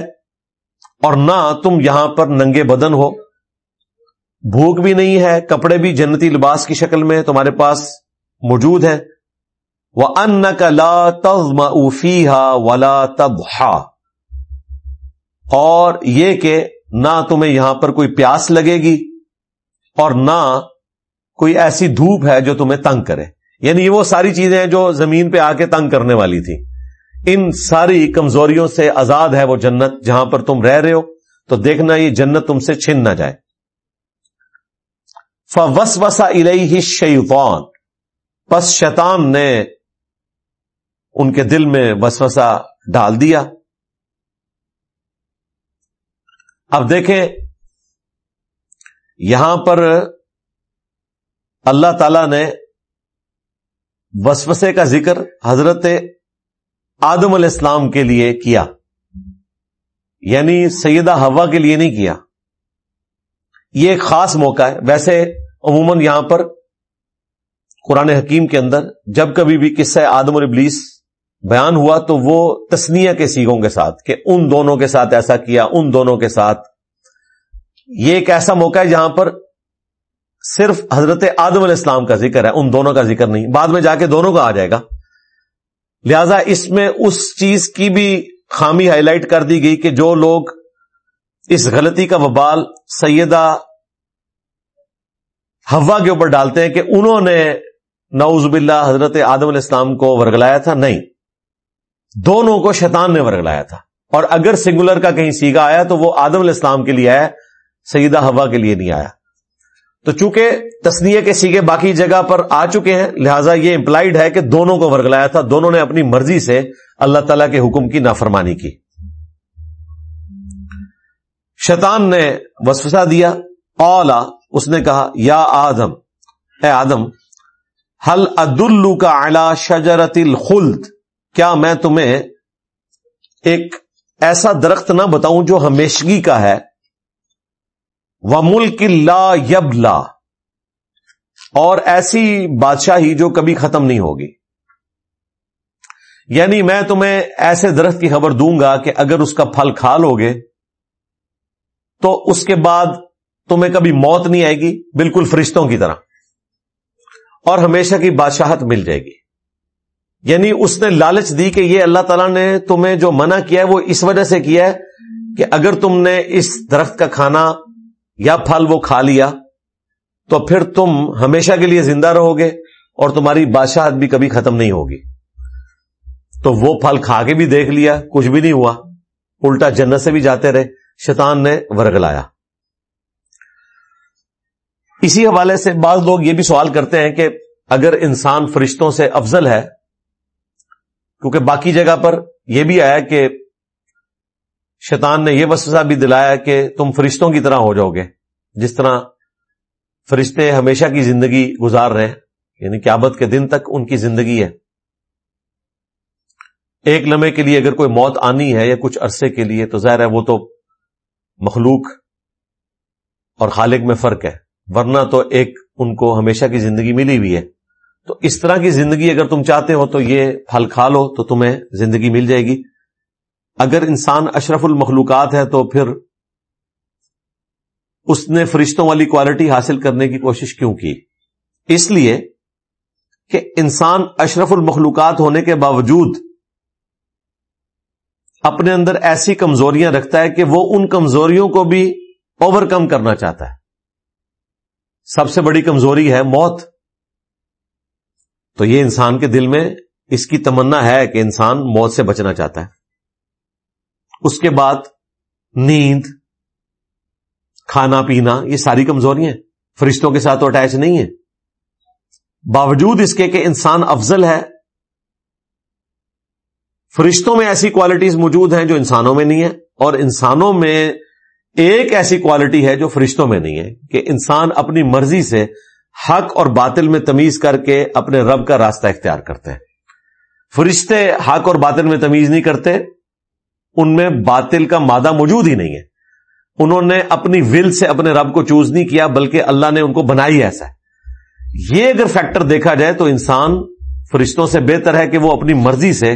اور نہ تم یہاں پر ننگے بدن ہو۔ بھوک بھی نہیں ہے، کپڑے بھی جنتی لباس کی شکل میں تمہارے پاس موجود ہیں۔ وہ ان کا لا تزم اوفیہ ولا تب اور یہ کہ نہ تمہیں یہاں پر کوئی پیاس لگے گی اور نہ کوئی ایسی دھوپ ہے جو تمہیں تنگ کرے۔ یعنی وہ ساری چیزیں ہیں جو زمین پہ آ کے تنگ کرنے والی تھی ان ساری کمزوریوں سے آزاد ہے وہ جنت، جہاں پر تم رہ رہے ہو۔ تو دیکھنا یہ جنت تم سے چھن نہ جائے۔ فوس وسا الہی شیطان پس شیطان نے ان کے دل میں وسوسا ڈال دیا۔ اب دیکھیں، یہاں پر اللہ تعالی نے وسوسے کا ذکر حضرت آدم علیہ السلام کے لیے کیا۔ یعنی سیدہ ہوا کے لیے نہیں کیا۔ یہ ایک خاص موقع ہے۔ ویسے عموماً یہاں پر قرآن حکیم کے اندر جب کبھی بھی قصہ آدم اور ابلیس بیان ہوا تو وہ تسنیہ کے سیگوں کے ساتھ کہ ان دونوں کے ساتھ ایسا کیا، ان دونوں کے ساتھ۔ یہ ایک ایسا موقع ہے جہاں پر صرف حضرت آدم علیہ السلام کا ذکر ہے، ان دونوں کا ذکر نہیں۔ بعد میں جا کے دونوں کا آ جائے گا۔ لہذا اس میں اس چیز کی بھی خامی ہائی لائٹ کر دی گئی کہ جو لوگ اس غلطی کا وبال سیدہ ہوا کے اوپر ڈالتے ہیں کہ انہوں نے نعوذ باللہ حضرت آدم علیہ السلام کو ورگلایا تھا، نہیں۔ دونوں کو شیطان نے ورگلایا تھا۔ اور اگر سنگولر کا کہیں سیگا آیا تو وہ آدم علیہ السلام کے لیے آیا، سیدہ ہوا کے لیے نہیں آیا۔ تو چونکہ تصنیہ کے سیگے باقی جگہ پر آ چکے ہیں، لہذا یہ امپلائڈ ہے کہ دونوں کو ورگلایا تھا، دونوں نے اپنی مرضی سے اللہ تعالی کے حکم کی نافرمانی کی۔ شیطان نے وسوسہ دیا اولا اس نے کہا، یا آدم، اے آدم حل ادلو کا اعلی شجرت الخلد؟ کیا میں تمہیں ایک ایسا درخت نہ بتاؤں جو ہمیشگی کا ہے؟ وہ ملک لا یب لا اور ایسی بادشاہی جو کبھی ختم نہیں ہوگی۔ یعنی میں تمہیں ایسے درخت کی خبر دوں گا کہ اگر اس کا پھل کھا لو گے، تو اس کے بعد تمہیں کبھی موت نہیں آئے گی، بالکل فرشتوں کی طرح۔ اور ہمیشہ کی بادشاہت مل جائے گی۔ یعنی اس نے لالچ دی کہ یہ اللہ تعالیٰ نے تمہیں جو منع کیا ہے، وہ اس وجہ سے کیا ہے کہ اگر تم نے اس درخت کا کھانا یا پھل وہ کھا لیا، تو پھر تم ہمیشہ کے لیے زندہ رہو گے اور تمہاری بادشاہت بھی کبھی ختم نہیں ہوگی۔ تو وہ پھل کھا کے بھی دیکھ لیا، کچھ بھی نہیں ہوا۔ الٹا جنت سے بھی جاتے رہے، شیطان نے ورگ لایا۔ اسی حوالے سے بعض لوگ یہ بھی سوال کرتے ہیں کہ اگر انسان فرشتوں سے افضل ہے، کیونکہ باقی جگہ پر یہ بھی آیا کہ شیطان نے یہ وسوسہ بھی دلایا کہ تم فرشتوں کی طرح ہو جاؤ گے۔ جس طرح فرشتے ہمیشہ کی زندگی گزار رہے ہیں یعنی قیامت کے دن تک ان کی زندگی ہے۔ ایک لمحے کے لیے اگر کوئی موت آنی ہے یا کچھ عرصے کے لیے، تو ظاہر ہے وہ تو مخلوق اور خالق میں فرق ہے۔ ورنہ تو ایک ان کو ہمیشہ کی زندگی ملی ہوئی ہے۔ تو اس طرح کی زندگی اگر تم چاہتے ہو تو یہ پھل کھا لو، تو تمہیں زندگی مل جائے گی۔ اگر انسان اشرف المخلوقات ہے تو پھر اس نے فرشتوں والی کوالٹی حاصل کرنے کی کوشش کیوں کی؟ اس لیے کہ انسان اشرف المخلوقات ہونے کے باوجود اپنے اندر ایسی کمزوریاں رکھتا ہے کہ وہ ان کمزوریوں کو بھی اوور کم کرنا چاہتا ہے۔ سب سے بڑی کمزوری ہے موت۔ تو یہ انسان کے دل میں اس کی تمنا ہے کہ انسان موت سے بچنا چاہتا ہے۔ اس کے بعد نیند کھانا پینا یہ ساری کمزوریاں فرشتوں کے ساتھ تو اٹیچ نہیں ہے باوجود اس کے کہ انسان افضل ہے، فرشتوں میں ایسی کوالٹیز موجود ہیں جو انسانوں میں نہیں ہے اور انسانوں میں ایک ایسی کوالٹی ہے جو فرشتوں میں نہیں ہے، کہ انسان اپنی مرضی سے حق اور باطل میں تمیز کر کے اپنے رب کا راستہ اختیار کرتے ہیں۔ فرشتے حق اور باطل میں تمیز نہیں کرتے ان میں باطل کا مادہ موجود ہی نہیں ہے۔ انہوں نے اپنی ول سے اپنے رب کو چوز نہیں کیا، بلکہ اللہ نے ان کو بنائی ایسا۔ ہے یہ اگر فیکٹر دیکھا جائے تو انسان فرشتوں سے بہتر ہے کہ وہ اپنی مرضی سے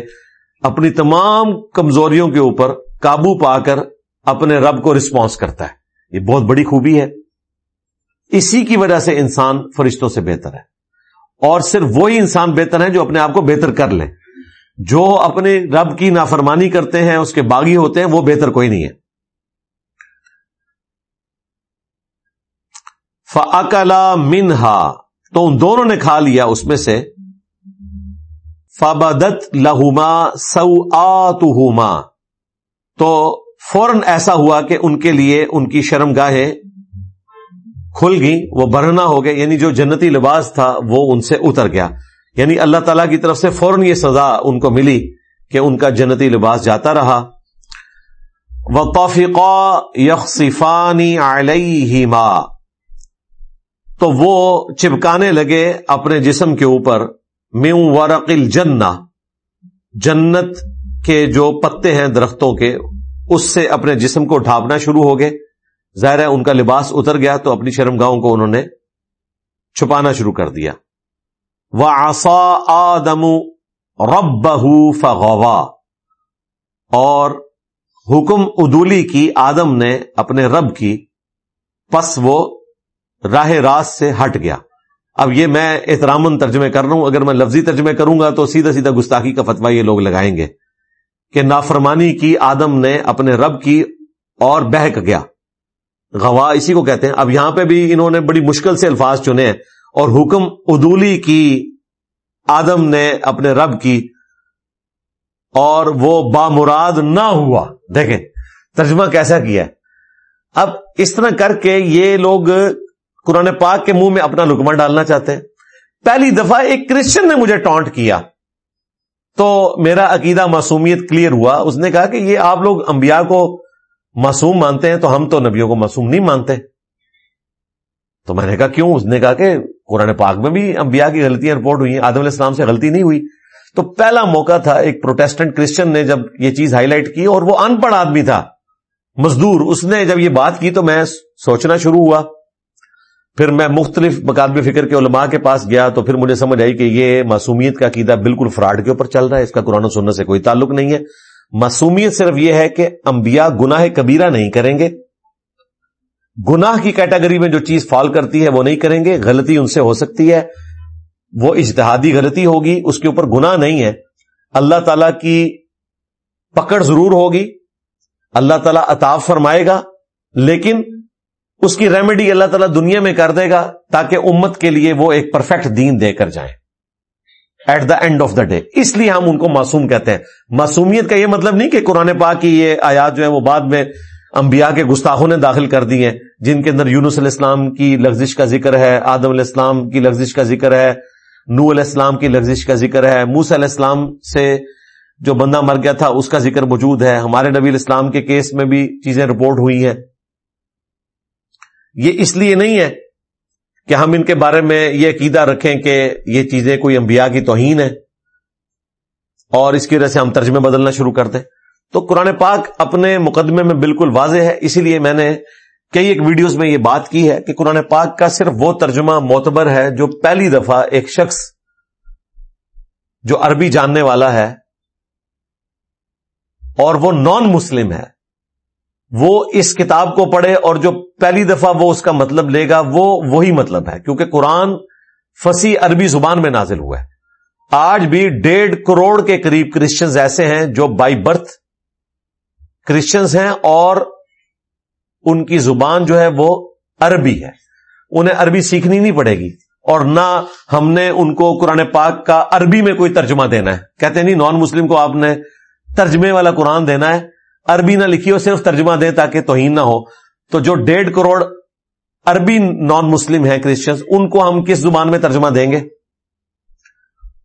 اپنی تمام کمزوریوں کے اوپر قابو پا کر اپنے رب کو رسپانس کرتا ہے۔ یہ بہت بڑی خوبی ہے۔ اسی کی وجہ سے انسان فرشتوں سے بہتر ہے۔ اور صرف وہی انسان بہتر ہے جو اپنے آپ کو بہتر کر لے۔ جو اپنے رب کی نافرمانی کرتے ہیں، اس کے باغی ہوتے ہیں، وہ بہتر کوئی نہیں ہے۔ فلا منہا تو ان دونوں نے کھا لیا اس میں سے۔ فبدت لہما سو تو فوراً ایسا ہوا کہ ان کے لیے ان کی شرم گاہیں کھل گئی وہ برہنا ہو گئے یعنی جو جنتی لباس تھا، وہ ان سے اتر گیا۔ یعنی اللہ تعالی کی طرف سے فوراً یہ سزا ان کو ملی کہ ان کا جنتی لباس جاتا رہا۔ وہ توفیقہ یکسیفانی علیہما تو وہ چپکانے لگے اپنے جسم کے اوپر۔ میو ورقل جنا جنت کے جو پتے ہیں درختوں کے، اس سے اپنے جسم کو ڈھانپنا شروع ہو گئے۔ ظاہر ہے ان کا لباس اتر گیا تو اپنی شرم گاہوں کو انہوں نے چھپانا شروع کر دیا۔ وہ آسا آدم رب بہ اور حکم ادولی کی آدم نے اپنے رب کی، پس وہ راہ راست سے ہٹ گیا۔ اب یہ میں احترام ترجمے کر رہا ہوں۔ اگر میں لفظی ترجمے کروں گا تو سیدھا سیدھا گستاخی کا فتوا یہ لوگ لگائیں گے کہ نافرمانی کی آدم نے اپنے رب کی اور بہک گیا۔ گواہ اسی کو کہتے ہیں۔ اب یہاں پہ بھی انہوں نے بڑی مشکل سے الفاظ چنے ہیں۔ اور حکم ادولی کی آدم نے اپنے رب کی اور وہ بامراد نہ ہوا۔ دیکھیں، ترجمہ کیسا کیا ہے؟ اب اس طرح کر کے یہ لوگ قرآن پاک کے منہ میں اپنا لکمہ ڈالنا چاہتے ہیں۔ پہلی دفعہ ایک کرسچن نے مجھے ٹانٹ کیا۔ تو میرا عقیدہ معصومیت کلیئر ہوا۔ اس نے کہا کہ یہ آپ لوگ انبیاء کو معصوم مانتے ہیں تو ہم تو نبیوں کو معصوم نہیں مانتے۔ تو میں نے کہا، کیوں؟ اس نے کہا کہ قرآن پاک میں بھی انبیاء کی غلطیاں رپورٹ ہوئی ہیں، آدم علیہ السلام سے غلطی نہیں ہوئی۔ تو پہلا موقع تھا، ایک پروٹیسٹنٹ کرسچن نے جب یہ چیز ہائی لائٹ کی اور وہ ان پڑھ آدمی تھا، مزدور۔ اس نے جب یہ بات کی تو میں سوچنا شروع ہوا۔ پھر میں مختلف مقابل فکر کے علماء کے پاس گیا تو پھر مجھے سمجھ آئی کہ یہ معصومیت کا عقیدہ بالکل فراڈ کے اوپر چل رہا ہے، اس کا قرآن و سننے سے کوئی تعلق نہیں ہے۔ معصومیت صرف یہ ہے کہ انبیاء گناہ کبیرہ نہیں کریں گے۔ گناہ کی کیٹیگری میں جو چیز فال کرتی ہے وہ نہیں کریں گے، غلطی ان سے ہو سکتی ہے۔ وہ اجتہادی غلطی ہوگی، اس کے اوپر گناہ نہیں ہے۔ اللہ تعالی کی پکڑ ضرور ہوگی۔ اللہ تعالیٰ اطاف فرمائے گا، لیکن اس کی ریمیڈی اللہ تعالیٰ دنیا میں کر دے گا تاکہ امت کے لیے وہ ایک پرفیکٹ دین دے کر جائیں۔ At the end of the day اس لیے ہم ان کو معصوم کہتے ہیں۔ معصومیت کا یہ مطلب نہیں کہ قرآن پاک کی یہ آیات جو ہے وہ بعد میں انبیاء کے گستاخوں نے داخل کر دی ہیں، جن کے اندر یونس علیہ السلام کی لفزش کا ذکر ہے، آدم علیہ السلام کی لفزش کا ذکر ہے نو علیہ السلام کی لفزش کا ذکر ہے موس علیہ السلام سے جو بندہ مر گیا تھا، اس کا ذکر موجود ہے۔ ہمارے نبی الاسلام کے کیس میں بھی چیزیں رپورٹ ہوئی ہیں۔ یہ اس لیے نہیں ہے کہ ہم ان کے بارے میں یہ عقیدہ رکھیں کہ یہ چیزیں کوئی انبیاء کی توہین ہے اور اس کی وجہ سے ہم ترجمے بدلنا شروع کر دیں۔ تو قرآن پاک اپنے مقدمے میں بالکل واضح ہے، اسی لیے میں نے کئی ایک ویڈیوز میں یہ بات کی ہے کہ قرآن پاک کا صرف وہ ترجمہ معتبر ہے جو پہلی دفعہ ایک شخص جو عربی جاننے والا ہے اور وہ نان مسلم ہے۔ وہ اس کتاب کو پڑھے اور جو پہلی دفعہ وہ اس کا مطلب لے گا، وہ وہی مطلب ہے، کیونکہ قرآن فسی عربی زبان میں نازل ہوا ہے۔ آج بھی ڈیڑھ کروڑ کے قریب کرسچنز ایسے ہیں جو بائی برتھ کرسچنز ہیں اور ان کی زبان جو ہے وہ عربی ہے۔ انہیں عربی سیکھنی نہیں پڑے گی۔ اور نہ ہم نے ان کو قرآن پاک کا عربی میں کوئی ترجمہ دینا ہے۔ کہتے ہیں نہیں نان مسلم کو آپ نے ترجمے والا قرآن دینا ہے۔ عربی نہ لکھی ہو صرف ترجمہ دیں تاکہ توہین نہ ہو۔ تو جو ڈیڑھ کروڑ عربی نان مسلم ہیں کرسچنس ان کو ہم کس زبان میں ترجمہ دیں گے؟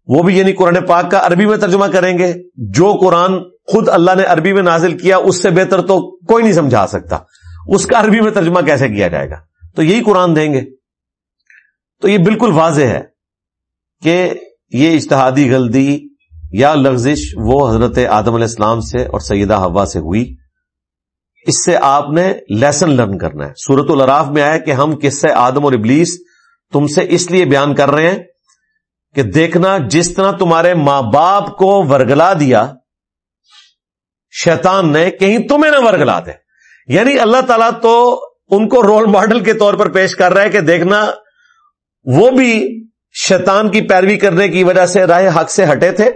وہ بھی یعنی قرآن پاک کا عربی میں ترجمہ کریں گے۔ جو قرآن خود اللہ نے عربی میں نازل کیا، اس سے بہتر تو کوئی نہیں سمجھا سکتا۔ اس کا عربی میں ترجمہ کیسے کیا جائے گا؟ تو یہی قرآن دیں گے۔ تو یہ بالکل واضح ہے کہ یہ اشتہادی غلطی یا لغزش وہ حضرت آدم علیہ السلام سے اور سیدہ ہوا سے ہوئی۔ اس سے آپ نے لیسن لرن کرنا ہے۔ سورت الراف میں آیا کہ ہم کس سے آدم اور ابلیس تم سے اس لیے بیان کر رہے ہیں کہ دیکھنا جس طرح تمہارے ماں باپ کو ورگلا دیا شیطان نے کہیں تمہیں نہ ورگلا دے۔ یعنی اللہ تعالیٰ تو ان کو رول ماڈل کے طور پر پیش کر رہا ہے کہ دیکھنا، وہ بھی شیطان کی پیروی کرنے کی وجہ سے رائے حق سے ہٹے تھے۔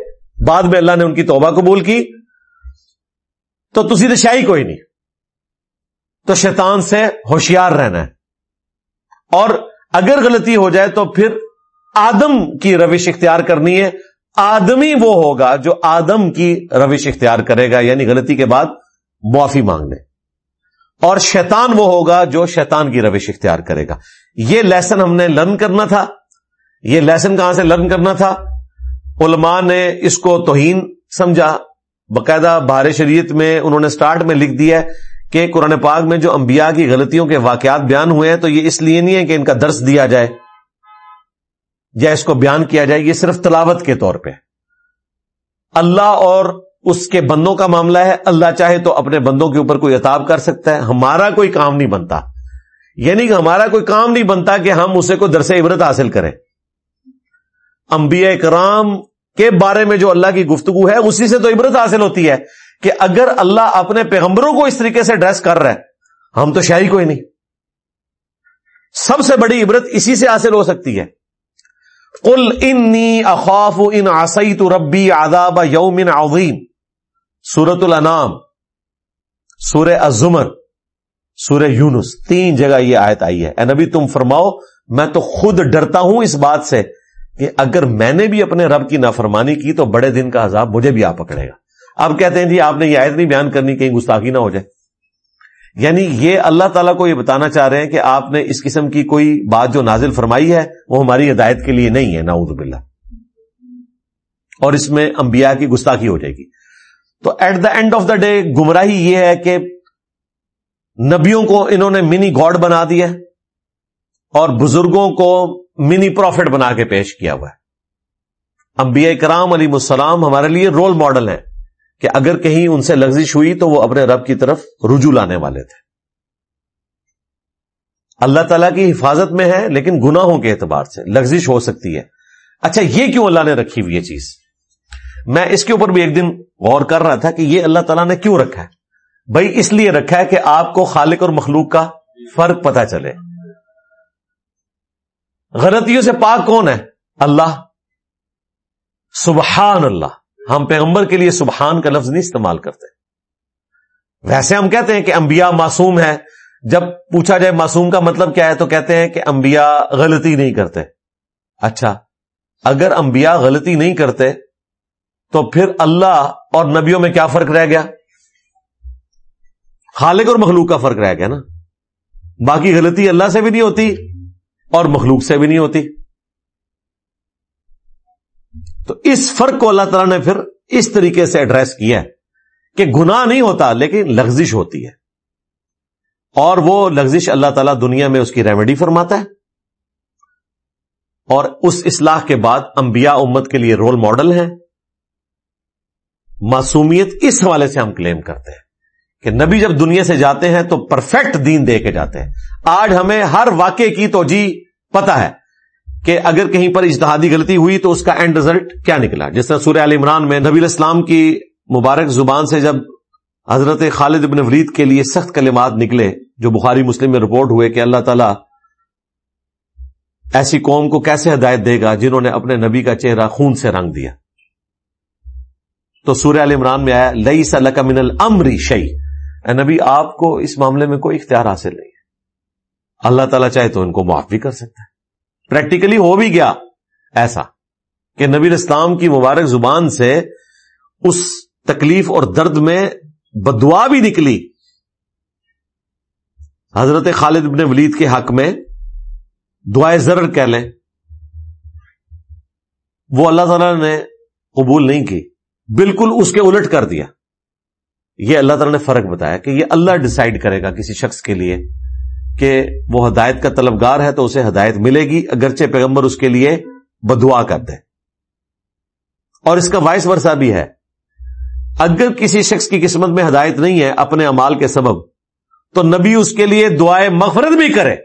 بعد میں اللہ نے ان کی توبہ قبول کی۔ تو تسی تو شاہی کوئی نہیں۔ تو شیطان سے ہوشیار رہنا ہے۔ اور اگر غلطی ہو جائے تو پھر آدم کی روش اختیار کرنی ہے۔ آدمی وہ ہوگا جو آدم کی روش اختیار کرے گا یعنی غلطی کے بعد معافی مانگ لے اور شیطان وہ ہوگا جو شیطان کی روش اختیار کرے گا۔ یہ لیسن ہم نے لرن کرنا تھا۔ یہ لیسن کہاں سے لرن کرنا تھا؟ علماء نے اس کو توہین سمجھا۔ باقاعدہ بہار شریعت میں انہوں نے سٹارٹ میں لکھ دیا کہ قرآن پاک میں جو انبیاء کی غلطیوں کے واقعات بیان ہوئے ہیں، تو یہ اس لیے نہیں ہے کہ ان کا درس دیا جائے۔ یا اس کو بیان کیا جائے یہ صرف تلاوت کے طور پہ اللہ اور اس کے بندوں کا معاملہ ہے۔ اللہ چاہے تو اپنے بندوں کے اوپر کوئی اتاب کر سکتا ہے۔ ہمارا کوئی کام نہیں بنتا۔ یعنی کہ ہمارا کوئی کام نہیں بنتا کہ ہم اسے کوئی درس عبرت حاصل کریں۔ انبیاء کرام کے بارے میں جو اللہ کی گفتگو ہے، اسی سے تو عبرت حاصل ہوتی ہے کہ اگر اللہ اپنے پیغمبروں کو اس طریقے سے ڈریس کر رہا ہے، ہم تو شاہی کوئی نہیں۔ سب سے بڑی عبرت اسی سے حاصل ہو سکتی ہے۔ کل انی اخاف ان آسئی تو ربی آداب یوم عظیم سورت الانام سور ازمر سورہ یونس. تین جگہ یہ آیت آئی ہے. اے نبی، تم فرماؤ، میں تو خود ڈرتا ہوں اس بات سے کہ اگر میں نے بھی اپنے رب کی نافرمانی کی تو بڑے دن کا عذاب مجھے بھی آ پکڑے گا۔ اب کہتے ہیں جی آپ نے یہ آیت نہیں بیان کرنی، کہیں گستاخی نہ ہو جائے۔ یعنی یہ اللہ تعالیٰ کو یہ بتانا چاہ رہے ہیں کہ آپ نے اس قسم کی کوئی بات جو نازل فرمائی ہے، وہ ہماری ہدایت کے لیے نہیں ہے، نعوذ باللہ۔ اور اس میں انبیاء کی گستاخی ہو جائے گی۔ تو at the end of the day گمراہی یہ ہے کہ نبیوں کو انہوں نے منی گاڈ بنا دیا اور بزرگوں کو منی پروفٹ بنا کے پیش کیا ہوا ہے۔ انبیاء کرام علی السلام ہمارے لیے رول ماڈل ہیں۔ کہ اگر کہیں ان سے لغزش ہوئی تو وہ اپنے رب کی طرف رجوع لانے والے تھے۔ اللہ تعالیٰ کی حفاظت میں ہے، لیکن گناہوں کے اعتبار سے لغزش ہو سکتی ہے۔ اچھا یہ کیوں اللہ نے رکھی ہوئی یہ چیز؟ میں اس کے اوپر بھی ایک دن غور کر رہا تھا کہ یہ اللہ تعالیٰ نے کیوں رکھا ہے؟ بھائی، اس لیے رکھا ہے کہ آپ کو خالق اور مخلوق کا فرق پتا چلے۔ غلطیوں سے پاک کون ہے؟ اللہ۔ سبحان اللہ۔ ہم پیغمبر کے لیے سبحان کا لفظ نہیں استعمال کرتے۔ ویسے ہم کہتے ہیں کہ انبیاء معصوم ہے جب پوچھا جائے معصوم کا مطلب کیا ہے تو کہتے ہیں کہ انبیاء غلطی نہیں کرتے۔ اچھا اگر انبیاء غلطی نہیں کرتے تو پھر اللہ اور نبیوں میں کیا فرق رہ گیا؟ خالق اور مخلوق کا فرق رہ گیا نا۔ باقی غلطی اللہ سے بھی نہیں ہوتی اور مخلوق سے بھی نہیں ہوتی۔ تو اس فرق کو اللہ تعالیٰ نے پھر اس طریقے سے ایڈریس کیا ہے کہ گناہ نہیں ہوتا لیکن لغزش ہوتی ہے۔ اور وہ لغزش اللہ تعالیٰ دنیا میں اس کی ریمیڈی فرماتا ہے۔ اور اس اصلاح کے بعد انبیاء امت کے لیے رول ماڈل ہیں۔ معصومیت اس حوالے سے ہم کلیم کرتے ہیں کہ نبی جب دنیا سے جاتے ہیں تو پرفیکٹ دین دے کے جاتے ہیں۔ آج ہمیں ہر واقعے کی تو جی پتا ہے۔ کہ اگر کہیں پر اجتہادی غلطی ہوئی تو اس کا اینڈ ریزلٹ کیا نکلا؟ جس طرح سورہ علی عمران میں نبی الاسلام کی مبارک زبان سے جب حضرت خالد ابن ولید کے لیے سخت کلمات نکلے، جو بخاری مسلم میں رپورٹ ہوئے کہ اللہ تعالیٰ ایسی قوم کو کیسے ہدایت دے گا جنہوں نے اپنے نبی کا چہرہ خون سے رنگ دیا؟ تو سورہ علی عمران میں آیا لئی سلک من المری شعی نبی، آپ کو اس معاملے میں کوئی اختیار حاصل نہیں ہے۔ اللہ تعالیٰ چاہے تو ان کو معاف بھی کر سکتا ہے۔ پریکٹیکلی ہو بھی گیا ایسا کہ نبی اسلام کی مبارک زبان سے اس تکلیف اور درد میں بدعا بھی نکلی۔ حضرت خالد ابن ولید کے حق میں دعائیں ضرر کہہ لیں۔ وہ اللہ تعالی نے قبول نہیں کی۔ بالکل اس کے الٹ کر دیا۔ یہ اللہ تعالیٰ نے فرق بتایا کہ یہ اللہ ڈسائڈ کرے گا کسی شخص کے لیے۔ کہ وہ ہدایت کا طلبگار ہے تو اسے ہدایت ملے گی، اگرچہ پیغمبر اس کے لیے بدعا کر دے۔ اور اس کا وائس ورثہ بھی ہے۔ اگر کسی شخص کی قسمت میں ہدایت نہیں ہے اپنے امال کے سبب، تو نبی اس کے لیے دعائیں مغفرت بھی کرے۔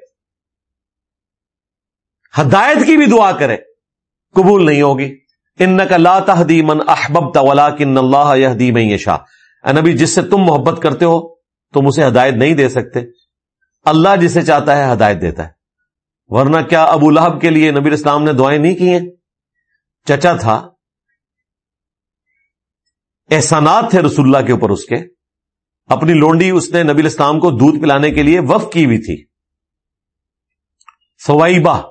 ہدایت کی بھی دعا کرے۔ قبول نہیں ہوگی۔ ان کا لا تحدی من احبب ولا کن اللہ یہ میں شاہ نبی، جس سے تم محبت کرتے ہو، تم اسے ہدایت نہیں دے سکتے۔ اللہ جسے چاہتا ہے ہدایت دیتا ہے۔ ورنہ کیا ابو لہب کے لیے نبی اسلام نے دعائیں نہیں کی ہیں؟ چچا تھا۔ احسانات تھے رسول اللہ کے اوپر اس کے۔ اپنی لونڈی اس نے نبی اسلام کو دودھ پلانے کے لیے وف کی ہوئی تھی۔ سوائبہ،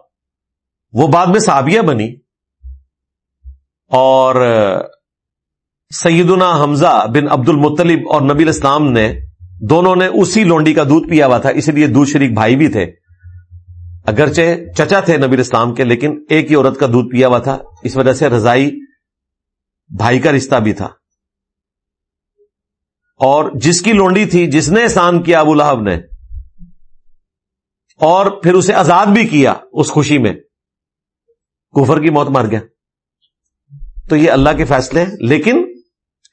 وہ بعد میں صحابیہ بنی۔ اور سیدنا حمزہ بن عبد المطلب اور نبی اسلام نے دونوں نے اسی لونڈی کا دودھ پیا ہوا تھا، اسی لیے دودھ شریک بھائی بھی تھے۔ اگرچہ چچا تھے نبی اسلام کے، لیکن ایک ہی عورت کا دودھ پیا ہوا تھا۔ اس وجہ سے رضائی بھائی کا رشتہ بھی تھا۔ اور جس کی لونڈی تھی، جس نے احسان کیا ابو لہب نے، اور پھر اسے آزاد بھی کیا اس خوشی میں۔ کفر کی موت مار گیا۔ تو یہ اللہ کے فیصلے ہیں، لیکن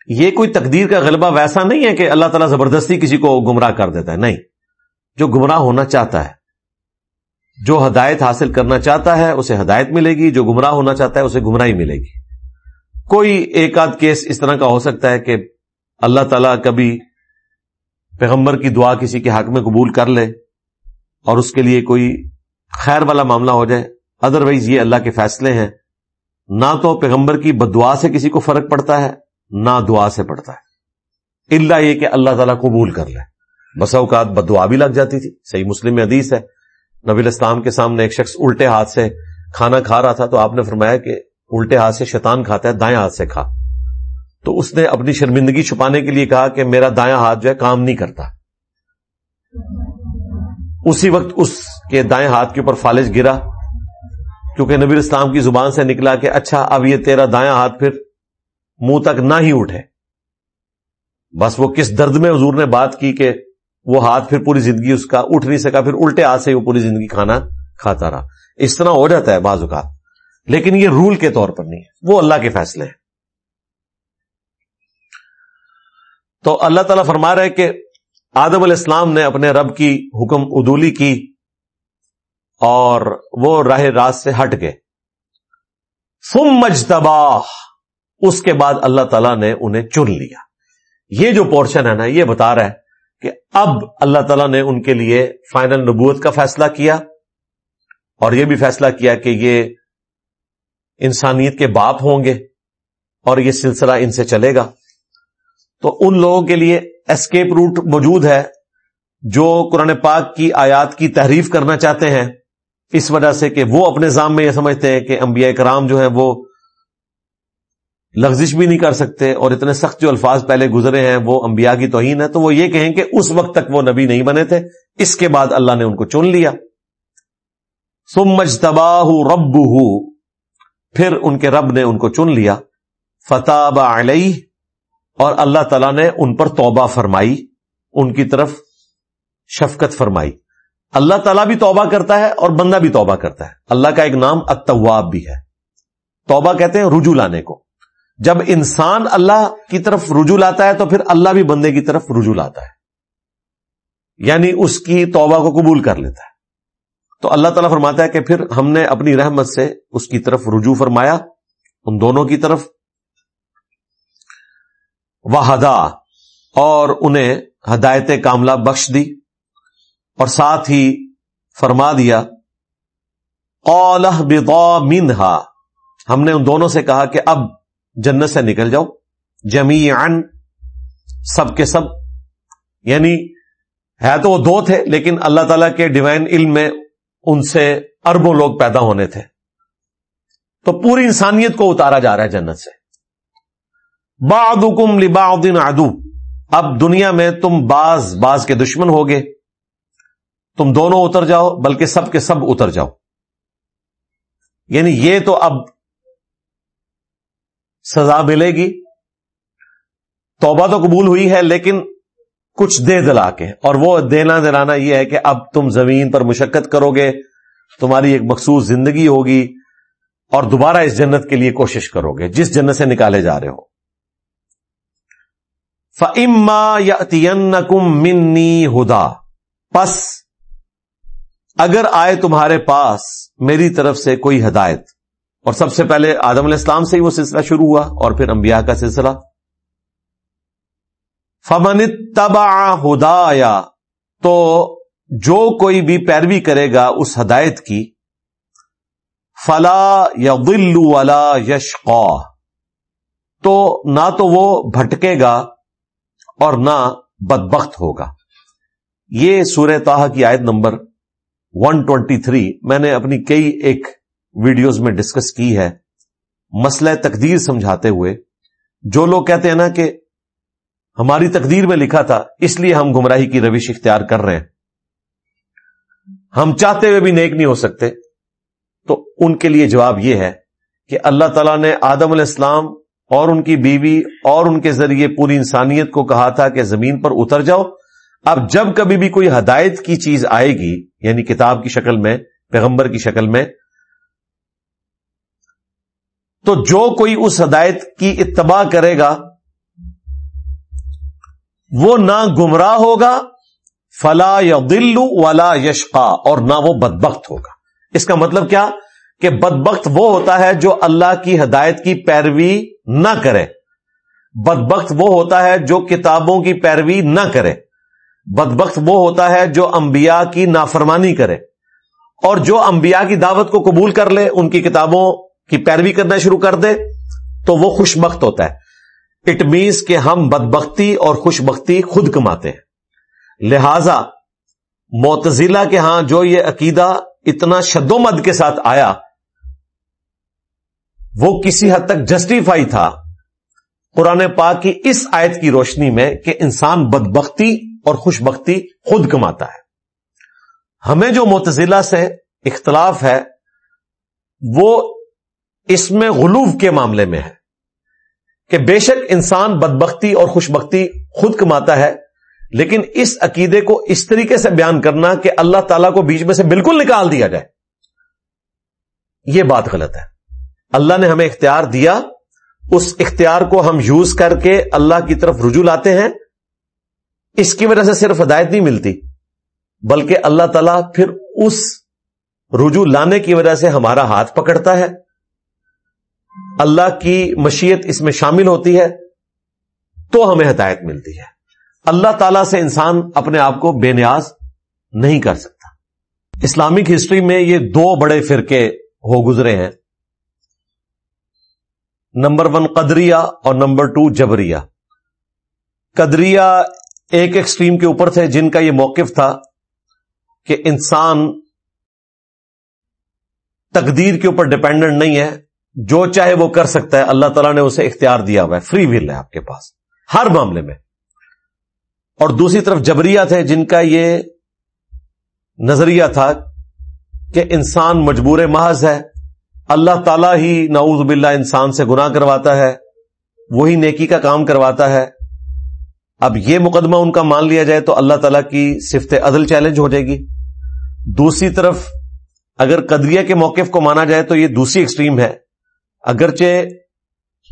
یہ کوئی تقدیر کا غلبہ ویسا نہیں ہے کہ اللہ تعالیٰ زبردستی کسی کو گمراہ کر دیتا ہے، نہیں۔ جو گمراہ ہونا چاہتا ہے، جو ہدایت حاصل کرنا چاہتا ہے، اسے ہدایت ملے گی، جو گمراہ ہونا چاہتا ہے، اسے گمراہی ملے گی۔ کوئی ایک آدھ کیس اس طرح کا ہو سکتا ہے کہ اللہ تعالیٰ کبھی پیغمبر کی دعا کسی کے حق میں قبول کر لے اور اس کے لیے کوئی خیر والا معاملہ ہو جائے۔ ادروائز یہ اللہ کے فیصلے ہیں۔ نہ تو پیغمبر کی بدعا سے کسی کو فرق پڑتا ہے۔ نہ دعا سے پڑتا ہے۔ اللہ یہ کہ اللہ تعالیٰ قبول کر لے۔ بسا اوقات بدعا بھی لگ جاتی تھی۔ صحیح مسلم میں حدیث ہے۔ نبی الاسلام کے سامنے ایک شخص الٹے ہاتھ سے کھانا کھا رہا تھا تو آپ نے فرمایا کہ الٹے ہاتھ سے شیطان کھاتا ہے، دائیں ہاتھ سے کھا۔ تو اس نے اپنی شرمندگی چھپانے کے لیے کہا کہ میرا دایاں ہاتھ جو ہے کام نہیں کرتا۔ اسی وقت اس کے دائیں ہاتھ کے اوپر فالج گرا۔ کیونکہ نبی اسلام کی زبان سے نکلا کہ اچھا اب یہ تیرا دایاں ہاتھ پھر منہ تک نہ ہی اٹھے۔ بس وہ کس درد میں حضور نے بات کی کہ وہ ہاتھ پھر پوری زندگی اس کا اٹھ نہیں سکا، پھر الٹے ہاتھ سے وہ پوری زندگی کھانا کھاتا رہا۔ اس طرح ہو جاتا ہے بعض اوقات۔ لیکن یہ رول کے طور پر نہیں ہے۔ وہ اللہ کے فیصلے ہیں۔ تو اللہ تعالیٰ فرما رہے کہ آدم علیہ السلام نے اپنے رب کی حکم ادولی کی اور وہ راہ راست سے ہٹ گئے۔ فم مجتبا اس کے بعد اللہ تعالیٰ نے انہیں چن لیا۔ یہ جو پورشن ہے نا، یہ بتا رہا ہے کہ اب اللہ تعالیٰ نے ان کے لیے فائنل نبوت کا فیصلہ کیا اور یہ بھی فیصلہ کیا کہ یہ انسانیت کے باپ ہوں گے اور یہ سلسلہ ان سے چلے گا۔ تو ان لوگوں کے لیے اسکیپ روٹ موجود ہے جو قرآن پاک کی آیات کی تحریف کرنا چاہتے ہیں۔ اس وجہ سے کہ وہ اپنے ذام میں یہ سمجھتے ہیں کہ انبیاء کرام جو ہیں وہ لغزش بھی نہیں کر سکتے اور اتنے سخت جو الفاظ پہلے گزرے ہیں، وہ انبیاء کی توہین ہے، تو وہ یہ کہیں کہ اس وقت تک وہ نبی نہیں بنے تھے، اس کے بعد اللہ نے ان کو چن لیا۔ سمجھ تباہ رب پھر ان کے رب نے ان کو چن لیا۔ فتح علیہ، اور اللہ تعالی نے ان پر توبہ فرمائی، ان کی طرف شفقت فرمائی۔ اللہ تعالیٰ بھی توبہ کرتا ہے اور بندہ بھی توبہ کرتا ہے۔ اللہ کا ایک نام اتواب بھی ہے۔ توبہ کہتے ہیں رجوع لانے کو۔ جب انسان اللہ کی طرف رجوع لاتا ہے تو پھر اللہ بھی بندے کی طرف رجوع لاتا ہے۔ یعنی اس کی توبہ کو قبول کر لیتا ہے۔ تو اللہ تعالیٰ فرماتا ہے کہ پھر ہم نے اپنی رحمت سے اس کی طرف رجوع فرمایا۔ ان دونوں کی طرف۔ وہ ہدا اور انہیں ہدایت کاملہ بخش دی۔ اور ساتھ ہی فرما دیا۔ منہا ہم نے ان دونوں سے کہا کہ اب جنت سے نکل جاؤ۔ جمی سب کے سب۔ یعنی ہے تو وہ دو تھے، لیکن اللہ تعالی کے ڈیوائن علم میں ان سے اربوں لوگ پیدا ہونے تھے۔ تو پوری انسانیت کو اتارا جا رہا ہے جنت سے۔ بعضکم لبعض عدو۔ اب دنیا میں تم باز باز کے دشمن ہوگے۔ تم دونوں اتر جاؤ، بلکہ سب کے سب اتر جاؤ۔ یعنی یہ تو اب سزا ملے گی۔ توبہ تو قبول ہوئی ہے، لیکن کچھ دے دلا کے۔ اور وہ دینا دلانا یہ ہے کہ اب تم زمین پر مشقت کرو گے، تمہاری ایک مخصوص زندگی ہوگی اور دوبارہ اس جنت کے لیے کوشش کرو گے، جس جنت سے نکالے جا رہے ہو۔ فما یا کم منی ہدا پس اگر آئے تمہارے پاس میری طرف سے کوئی ہدایت اور سب سے پہلے آدم علیہ السلام سے ہی وہ سلسلہ شروع ہوا اور پھر انبیاء کا سلسلہ۔ فمن تبا ہدایا تو جو کوئی بھی پیروی کرے گا اس ہدایت کی۔ فلا یا ولو والا تو نہ تو وہ بھٹکے گا اور نہ بدبخت ہوگا۔ یہ سورہ تاہ کی آیت نمبر 123 میں نے اپنی کئی ایک ویڈیوز میں ڈسکس کی ہے، مسئلہ تقدیر سمجھاتے ہوئے، جو لوگ کہتے ہیں نا کہ ہماری تقدیر میں لکھا تھا، اس لیے ہم گمراہی کی روش اختیار کر رہے ہیں۔ ہم چاہتے ہوئے بھی نیک نہیں ہو سکتے۔ تو ان کے لیے جواب یہ ہے کہ اللہ تعالیٰ نے آدم علیہ السلام اور ان کی بیوی اور ان کے ذریعے پوری انسانیت کو کہا تھا کہ زمین پر اتر جاؤ۔ اب جب کبھی بھی کوئی ہدایت کی چیز آئے گی یعنی کتاب کی شکل میں، پیغمبر کی شکل میں تو جو کوئی اس ہدایت کی اتباع کرے گا، وہ نہ گمراہ ہوگا، فلا یا دلو والا یشقا، اور نہ وہ بدبخت ہوگا۔ اس کا مطلب کیا؟ کہ بدبخت وہ ہوتا ہے جو اللہ کی ہدایت کی پیروی نہ کرے۔ بدبخت وہ ہوتا ہے جو کتابوں کی پیروی نہ کرے۔ بدبخت وہ ہوتا ہے جو انبیاء کی نافرمانی کرے۔ اور جو انبیاء کی دعوت کو قبول کر لے، ان کی کتابوں کی پیروی کرنا شروع کر دے تو وہ خوش بخت ہوتا ہے۔ اٹ مینس کہ ہم بدبختی اور خوش بختی خود کماتے ہیں۔ لہذا معتزلہ کے ہاں جو یہ عقیدہ اتنا شد و مد کے ساتھ آیا، وہ کسی حد تک جسٹیفائی تھا۔ قرآن پاک کی اس آیت کی روشنی میں کہ انسان بدبختی اور خوش بختی خود کماتا ہے۔ ہمیں جو متضلہ سے اختلاف ہے، وہ اس میں غلوف کے معاملے میں ہے کہ بے شک انسان بدبختی اور خوش بختی خود کماتا ہے، لیکن اس عقیدے کو اس طریقے سے بیان کرنا کہ اللہ تعالیٰ کو بیچ میں سے بالکل نکال دیا جائے۔ یہ بات غلط ہے۔ اللہ نے ہمیں اختیار دیا، اس اختیار کو ہم یوز کر کے اللہ کی طرف رجوع لاتے ہیں۔ اس کی وجہ سے صرف ہدایت نہیں ملتی، بلکہ اللہ تعالیٰ پھر اس رجوع لانے کی وجہ سے ہمارا ہاتھ پکڑتا ہے۔ اللہ کی مشیت اس میں شامل ہوتی ہے، تو ہمیں ہدایت ملتی ہے۔ اللہ تعالی سے انسان اپنے آپ کو بے نیاز نہیں کر سکتا۔ اسلامک ہسٹری میں یہ دو بڑے فرقے ہو گزرے ہیں۔ نمبر ون قدریا اور نمبر ٹو جبریا قدریا ایک ایکسٹریم کے اوپر تھے، جن کا یہ موقف تھا کہ انسان تقدیر کے اوپر ڈپینڈنٹ نہیں ہے۔ جو چاہے وہ کر سکتا ہے، اللہ تعالیٰ نے اسے اختیار دیا ہوا ہے۔ فری ول ہے آپ کے پاس۔ ہر معاملے میں۔ اور دوسری طرف جبریا تھے جن کا یہ نظریہ تھا کہ انسان مجبور محض ہے۔ اللہ تعالیٰ ہی نعوذ باللہ انسان سے گناہ کرواتا ہے، وہی نیکی کا کام کرواتا ہے۔ اب یہ مقدمہ ان کا مان لیا جائے تو اللہ تعالیٰ کی صفت عدل چیلنج ہو جائے گی۔ دوسری طرف اگر قدریہ کے موقف کو مانا جائے تو یہ دوسری ایکسٹریم ہے۔ اگرچہ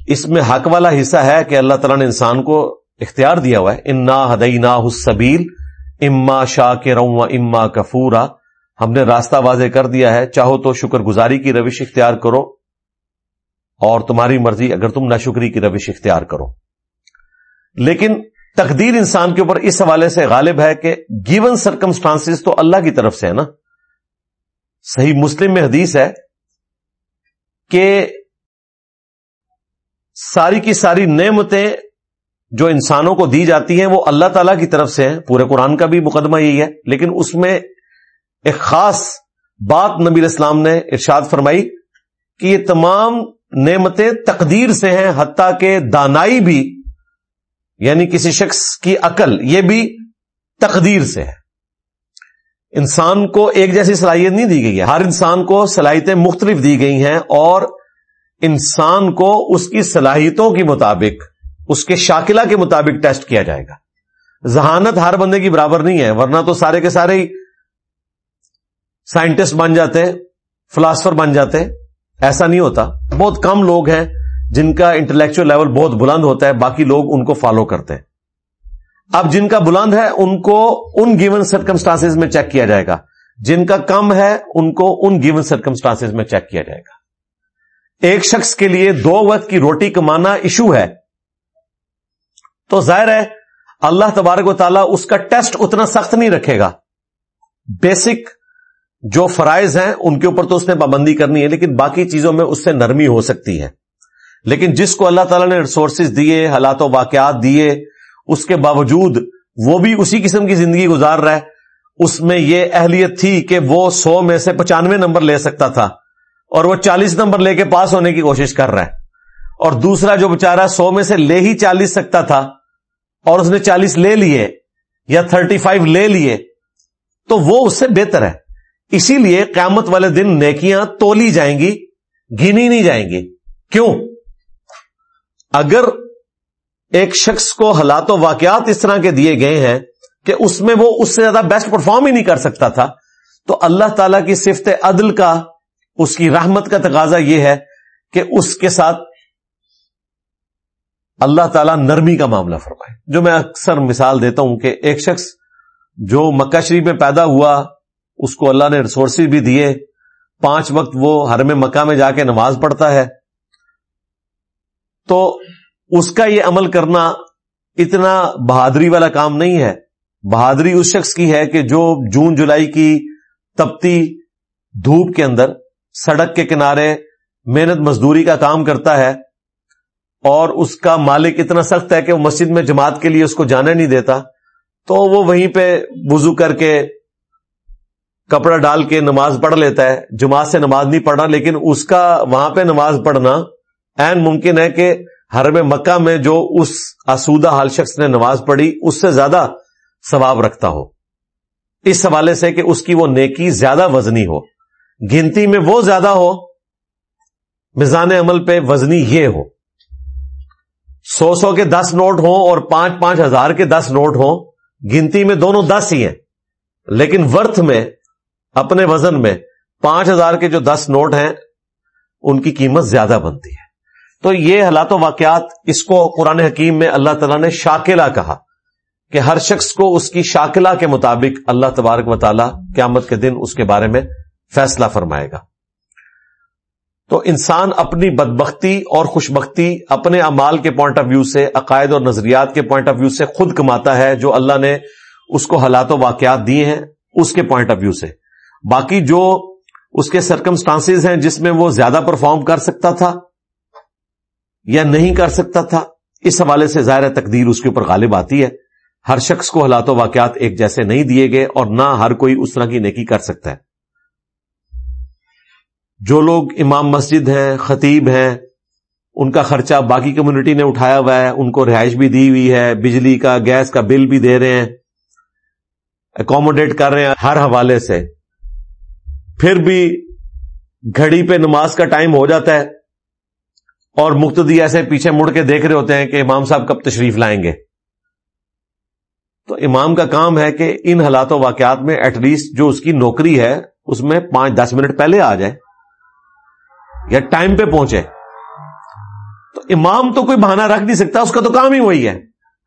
اس میں حق والا حصہ ہے کہ اللہ تعالیٰ نے انسان کو اختیار دیا ہوا ہے، انا ہدئی نا حسبیل اما شاہ کے رو اما کفورا۔ ہم نے راستہ واضح کر دیا ہے، چاہو تو شکر گزاری کی روش اختیار کرو، اور تمہاری مرضی اگر تم ناشکری کی روش اختیار کرو۔ لیکن تقدیر انسان کے اوپر اس حوالے سے غالب ہے کہ گیون سرکمسٹانس تو اللہ کی طرف سے ہے نا۔ صحیح مسلم میں حدیث ہے کہ ساری کی ساری نعمتیں جو انسانوں کو دی جاتی ہیں وہ اللہ تعالی کی طرف سے ہیں۔ پورے قرآن کا بھی مقدمہ یہی ہے۔ لیکن اس میں ایک خاص بات نبی اسلام نے ارشاد فرمائی کہ یہ تمام نعمتیں تقدیر سے ہیں، حتیٰ کہ دانائی بھی یعنی کسی شخص کی عقل، یہ بھی تقدیر سے ہے۔ انسان کو ایک جیسی صلاحیت نہیں دی گئی ہے۔ ہر انسان کو صلاحیتیں مختلف دی گئی ہیں اور انسان کو اس کی صلاحیتوں کے مطابق، اس کے شاکلہ کے مطابق ٹیسٹ کیا جائے گا۔ ذہانت ہر بندے کی برابر نہیں ہے، ورنہ تو سارے کے سارے ہی سائنٹسٹ بن جاتے فلاسفر بن جاتے ایسا نہیں ہوتا۔ بہت کم لوگ ہیں جن کا انٹلیکچل لیول بہت بلند ہوتا ہے، باقی لوگ ان کو فالو کرتے ہیں۔ اب جن کا بلند ہے، ان کو ان گیون سرکمسٹانس میں چیک کیا جائے گا۔ جن کا کم ہے، ان کو ان گیون سرکمسٹانس میں چیک کیا جائے گا۔ ایک شخص کے لیے دو وقت کی روٹی کمانا ایشو ہے۔ تو ظاہر ہے، اللہ تبارک و تعالیٰ اس کا ٹیسٹ اتنا سخت نہیں رکھے گا۔ بیسک جو فرائض ہیں، ان کے اوپر تو اس نے پابندی کرنی ہے، لیکن باقی چیزوں میں اس سے نرمی ہو سکتی ہے۔ لیکن جس کو اللہ تعالیٰ نے ریسورسز دیے، حالات و واقعات دیے، اس کے باوجود وہ بھی اسی قسم کی زندگی گزار رہا ہے۔ اس میں یہ اہلیت تھی کہ وہ سو میں سے پچانوے نمبر لے سکتا تھا۔ اور وہ چالیس نمبر لے کے پاس ہونے کی کوشش کر رہا ہے۔ اور دوسرا جو بےچارا سو میں سے لے ہی چالیس سکتا تھا اور اس نے چالیس لے لیے یا تھرٹی فائیو لے لیے، تو وہ اس سے بہتر ہے۔ اسی لیے قیامت والے دن نیکیاں تولی جائیں گی، گنی نہیں جائیں گی۔ کیوں؟ اگر ایک شخص کو حالات و واقعات اس طرح کے دیے گئے ہیں کہ اس میں وہ اس سے زیادہ بیسٹ پرفارم ہی نہیں کر سکتا تھا، تو اللہ تعالی کی صفت عدل کا اس کی رحمت کا تقاضا یہ ہے کہ اس کے ساتھ اللہ تعالیٰ نرمی کا معاملہ فرمائے۔ جو میں اکثر مثال دیتا ہوں کہ ایک شخص جو مکہ شریف میں پیدا ہوا، اس کو اللہ نے ریسورسز بھی دیے۔ پانچ وقت وہ ہر میں مکہ میں جا کے نماز پڑھتا ہے۔ تو اس کا یہ عمل کرنا اتنا بہادری والا کام نہیں ہے۔ بہادری اس شخص کی ہے کہ جو جون جولائی کی تپتی دھوپ کے اندر سڑک کے کنارے محنت مزدوری کا کام کرتا ہے اور اس کا مالک اتنا سخت ہے کہ وہ مسجد میں جماعت کے لیے اس کو جانے نہیں دیتا، تو وہ وہیں پہ وضو کر کے کپڑا ڈال کے نماز پڑھ لیتا ہے۔ جماعت سے نماز نہیں پڑھنا، لیکن اس کا وہاں پہ نماز پڑھنا این ممکن ہے کہ ہر میں مکہ میں جو اس آسودہ حال شخص نے نماز پڑھی، اس سے زیادہ ثواب رکھتا ہو۔ اس حوالے سے کہ اس کی وہ نیکی زیادہ وزنی ہو۔ گنتی میں وہ زیادہ ہو، میزان عمل پہ وزنی یہ ہو۔ سو سو کے دس نوٹ ہوں اور پانچ پانچ ہزار کے دس نوٹ ہوں، گنتی میں دونوں دس ہی ہیں۔ لیکن ورتھ میں، اپنے وزن میں پانچ ہزار کے جو دس نوٹ ہیں، ان کی قیمت زیادہ بنتی ہے۔ تو یہ حالات و واقعات اس کو قرآن حکیم میں اللہ تعالیٰ نے شاکلہ کہا کہ ہر شخص کو اس کی شاکلہ کے مطابق اللہ تبارک و تعالیٰ قیامت کے دن اس کے بارے میں فیصلہ فرمائے گا۔ تو انسان اپنی بدبختی اور خوشبختی اپنے امال کے پوائنٹ آف ویو سے، عقائد اور نظریات کے پوائنٹ آف ویو سے خود کماتا ہے، جو اللہ نے اس کو حالات و واقعات دیے ہیں اس کے پوائنٹ آف ویو سے۔ باقی جو اس کے سرکمسٹانس ہیں جس میں وہ زیادہ پرفارم کر سکتا تھا یا نہیں کر سکتا تھا، اس حوالے سے ظاہر تقدیر اس کے اوپر غالب آتی ہے۔ ہر شخص کو حالات و واقعات ایک جیسے نہیں دیے گئے اور نہ ہر کوئی اس طرح کی نیکی کر سکتا ہے۔ جو لوگ امام مسجد ہیں، خطیب ہیں، ان کا خرچہ باقی کمیونٹی نے اٹھایا ہوا ہے، ان کو رہائش بھی دی ہوئی ہے، بجلی کا گیس کا بل بھی دے رہے ہیں اکوموڈیٹ کر رہے ہیں ہر حوالے سے۔ پھر بھی گھڑی پہ نماز کا ٹائم ہو جاتا ہے اور مقتدی ایسے پیچھے مڑ کے دیکھ رہے ہوتے ہیں کہ امام صاحب کب تشریف لائیں گے۔ تو امام کا کام ہے کہ ان حالات و واقعات میں ایٹ لیسٹ جو اس کی نوکری ہے، اس میں پانچ دس منٹ پہلے آ جائے۔ یا ٹائم پہ پہنچے۔ تو امام تو کوئی بہانہ رکھ نہیں سکتا، اس کا تو کام ہی وہی ہے۔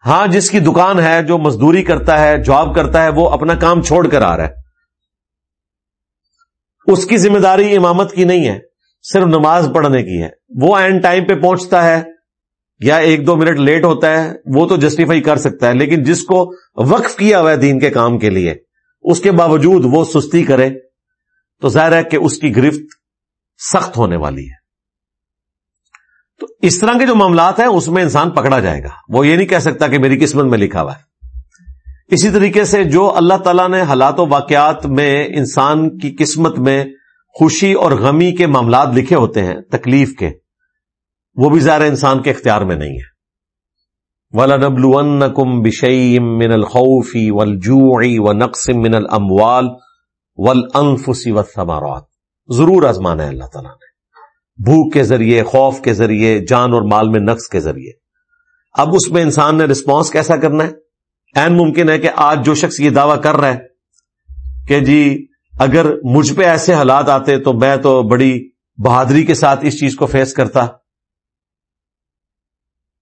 ہاں جس کی دکان ہے، جو مزدوری کرتا ہے، جاب کرتا ہے، وہ اپنا کام چھوڑ کر آ رہا ہے۔ اس کی ذمہ داری امامت کی نہیں ہے، صرف نماز پڑھنے کی ہے۔ وہ اینڈ ٹائم پہ پہنچتا ہے، یا ایک دو منٹ لیٹ ہوتا ہے، وہ تو جسٹیفائی کر سکتا ہے، لیکن جس کو وقف کیا ہوا ہے دین کے کام کے لیے، اس کے باوجود وہ سستی کرے۔ تو ظاہر ہے کہ اس کی گرفت سخت ہونے والی ہے۔ تو اس طرح کے جو معاملات ہیں، اس میں انسان پکڑا جائے گا۔ وہ یہ نہیں کہہ سکتا کہ میری قسمت میں لکھا ہوا ہے۔ اسی طریقے سے جو اللہ تعالیٰ نے حالات و واقعات میں انسان کی قسمت میں خوشی اور غمی کے معاملات لکھے ہوتے ہیں، تکلیف کے، وہ بھی ظاہر انسان کے اختیار میں نہیں ہے۔ وَلَنَبْلُوَنَّكُمْ نبل بِشَيْءٍ مِّنَ الْخَوْفِ وَالْجُوعِ وَنَقْصٍ مِّنَ الْأَمْوَالِ وَالْأَنفُسِ وَالثَّمَرَاتِ۔ ضرور آزمانا ہے اللہ تعالیٰ نے۔ بھوک کے ذریعے، خوف کے ذریعے، جان اور مال میں نقص کے ذریعے۔ اب اس میں انسان نے رسپانس کیسا کرنا ہے؟ این ممکن ہے کہ آج جو شخص یہ دعویٰ کر رہا ہے کہ جی اگر مجھ پہ ایسے حالات آتے تو میں تو بڑی بہادری کے ساتھ اس چیز کو فیس کرتا۔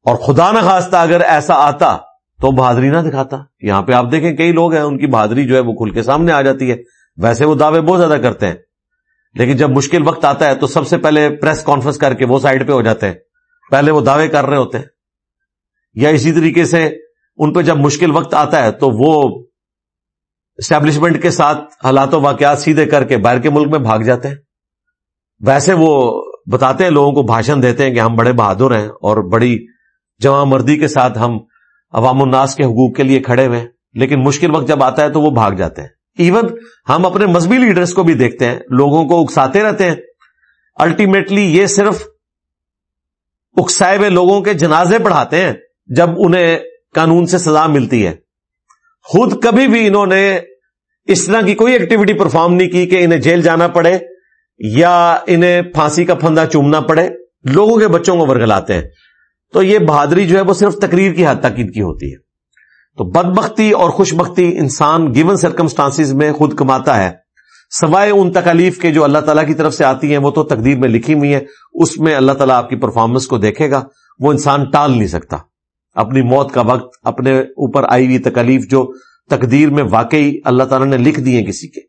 اور خدا نہ خواستہ اگر ایسا آتا تو بہادری نہ دکھاتا۔ یہاں پہ آپ دیکھیں کئی لوگ ہیں، ان کی بہادری جو ہے وہ کھل کے سامنے آ جاتی ہے۔ ویسے وہ دعوے بہت زیادہ کرتے ہیں۔ لیکن جب مشکل وقت آتا ہے تو سب سے پہلے پریس کانفرنس کر کے وہ سائڈ پہ ہو جاتے ہیں۔ پہلے وہ دعوے کر رہے ہوتے ہیں۔ یا اسی طریقے سے ان پہ جب مشکل وقت آتا ہے تو وہ اسٹیبلشمنٹ کے ساتھ حالات و واقعات سیدھے کر کے باہر کے ملک میں بھاگ جاتے ہیں۔ ویسے وہ بتاتے ہیں، لوگوں کو بھاشن دیتے ہیں کہ ہم بڑے بہادر ہیں اور بڑی جمع مردی کے ساتھ ہم عوام الناس کے حقوق کے لیے کھڑے ہوئے لیکن مشکل وقت جب آتا ہے تو وہ بھاگ جاتے ہیں۔ ایون ہم اپنے مذہبی لیڈرز کو بھی دیکھتے ہیں، لوگوں کو اکساتے رہتے ہیں۔ الٹیمیٹلی یہ صرف اکسائے ہوئے لوگوں کے جنازے پڑھاتے ہیں جب انہیں قانون سے سزا ملتی ہے۔ خود کبھی بھی انہوں نے اس طرح کی کوئی ایکٹیویٹی پرفارم نہیں کی کہ انہیں جیل جانا پڑے یا انہیں پھانسی کا پھندا چومنا پڑے۔ لوگوں کے بچوں کو ورگلاتے ہیں۔ تو یہ بہادری جو ہے وہ صرف تقریر کی حد تک ان کی ہوتی ہے۔ تو بدبختی اور خوش بختی انسان گیون سرکمسٹانس میں خود کماتا ہے۔ سوائے ان تکالیف کے جو اللہ تعالیٰ کی طرف سے آتی ہیں، وہ تو تقدیر میں لکھی ہوئی ہے اس میں اللہ تعالیٰ آپ کی پرفارمنس کو دیکھے گا۔ وہ انسان ٹال نہیں سکتا۔ اپنی موت کا وقت، اپنے اوپر آئی ہوئی تکالیف جو تقدیر میں واقعی اللہ تعالیٰ نے لکھ دی ہیں کسی کے۔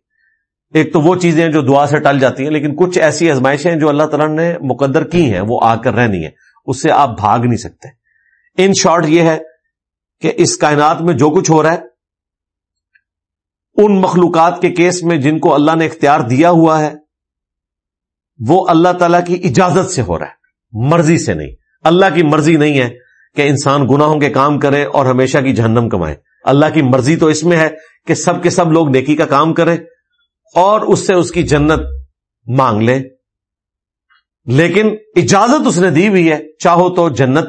ایک تو وہ چیزیں جو دعا سے ٹل جاتی ہیں، لیکن کچھ ایسی ازمائشیں جو اللہ تعالیٰ نے مقدر کی ہیں، وہ آ کر رہنی ہے اس سے آپ بھاگ نہیں سکتے۔ ان شارٹ یہ ہے کہ اس کائنات میں جو کچھ ہو رہا ہے، ان مخلوقات کے کیس میں جن کو اللہ نے اختیار دیا ہوا ہے، وہ اللہ تعالی کی اجازت سے ہو رہا ہے، مرضی سے نہیں۔ اللہ کی مرضی نہیں ہے کہ انسان گناہوں کے کام کرے اور ہمیشہ کی جہنم کمائے۔ اللہ کی مرضی تو اس میں ہے کہ سب کے سب لوگ نیکی کا کام کریں اور اس سے اس کی جنت مانگ لیں۔ لیکن اجازت اس نے دی ہوئی ہے، چاہو تو جنت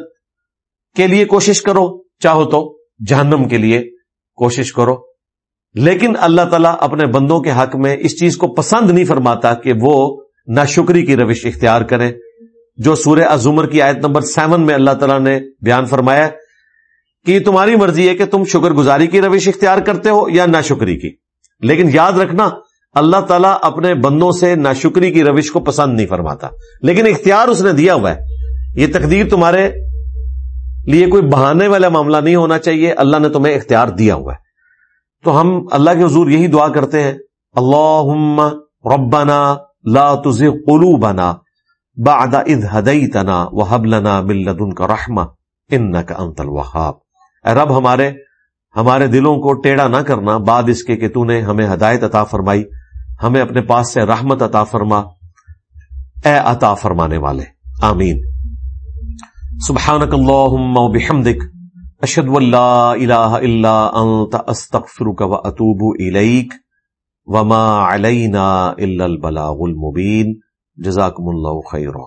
کے لیے کوشش کرو۔ چاہو تو جہنم کے لیے کوشش کرو۔ لیکن اللہ تعالیٰ اپنے بندوں کے حق میں اس چیز کو پسند نہیں فرماتا کہ وہ ناشکری کی روش اختیار کریں۔ جو سورہ ازمر کی آیت نمبر سیون میں اللہ تعالیٰ نے بیان فرمایا کہ یہ تمہاری مرضی ہے کہ تم شکر گزاری کی روش اختیار کرتے ہو یا ناشکری کی۔ لیکن یاد رکھنا، اللہ تعالیٰ اپنے بندوں سے ناشکری کی روش کو پسند نہیں فرماتا۔ لیکن اختیار اس نے دیا ہوا ہے۔ یہ تقدیر تمہارے لیے کوئی بہانے والا معاملہ نہیں ہونا چاہیے۔ اللہ نے تمہیں اختیار دیا ہوا ہے۔ تو ہم اللہ کے حضور یہی دعا کرتے ہیں۔ اللہ ربنا لا تزغ قلوبنا بعد اذ هديتنا وهب لنا من لدنك رحمه انك انت الوهاب اے رب، ہمارے ہمارے دلوں کو ٹیڑا نہ کرنا۔ بعد اس کے کہ تو نے ہمیں ہدایت عطا فرمائی، ہمیں اپنے پاس سے رحمت عطا فرما۔ اے عطا فرمانے والے، آمین۔ سبحانك اللهم وبحمدك اشهد ان لا اله الا انت استغفرك واتوب اليك وما علينا الا البلاغ المبين جزاكم الله خيرا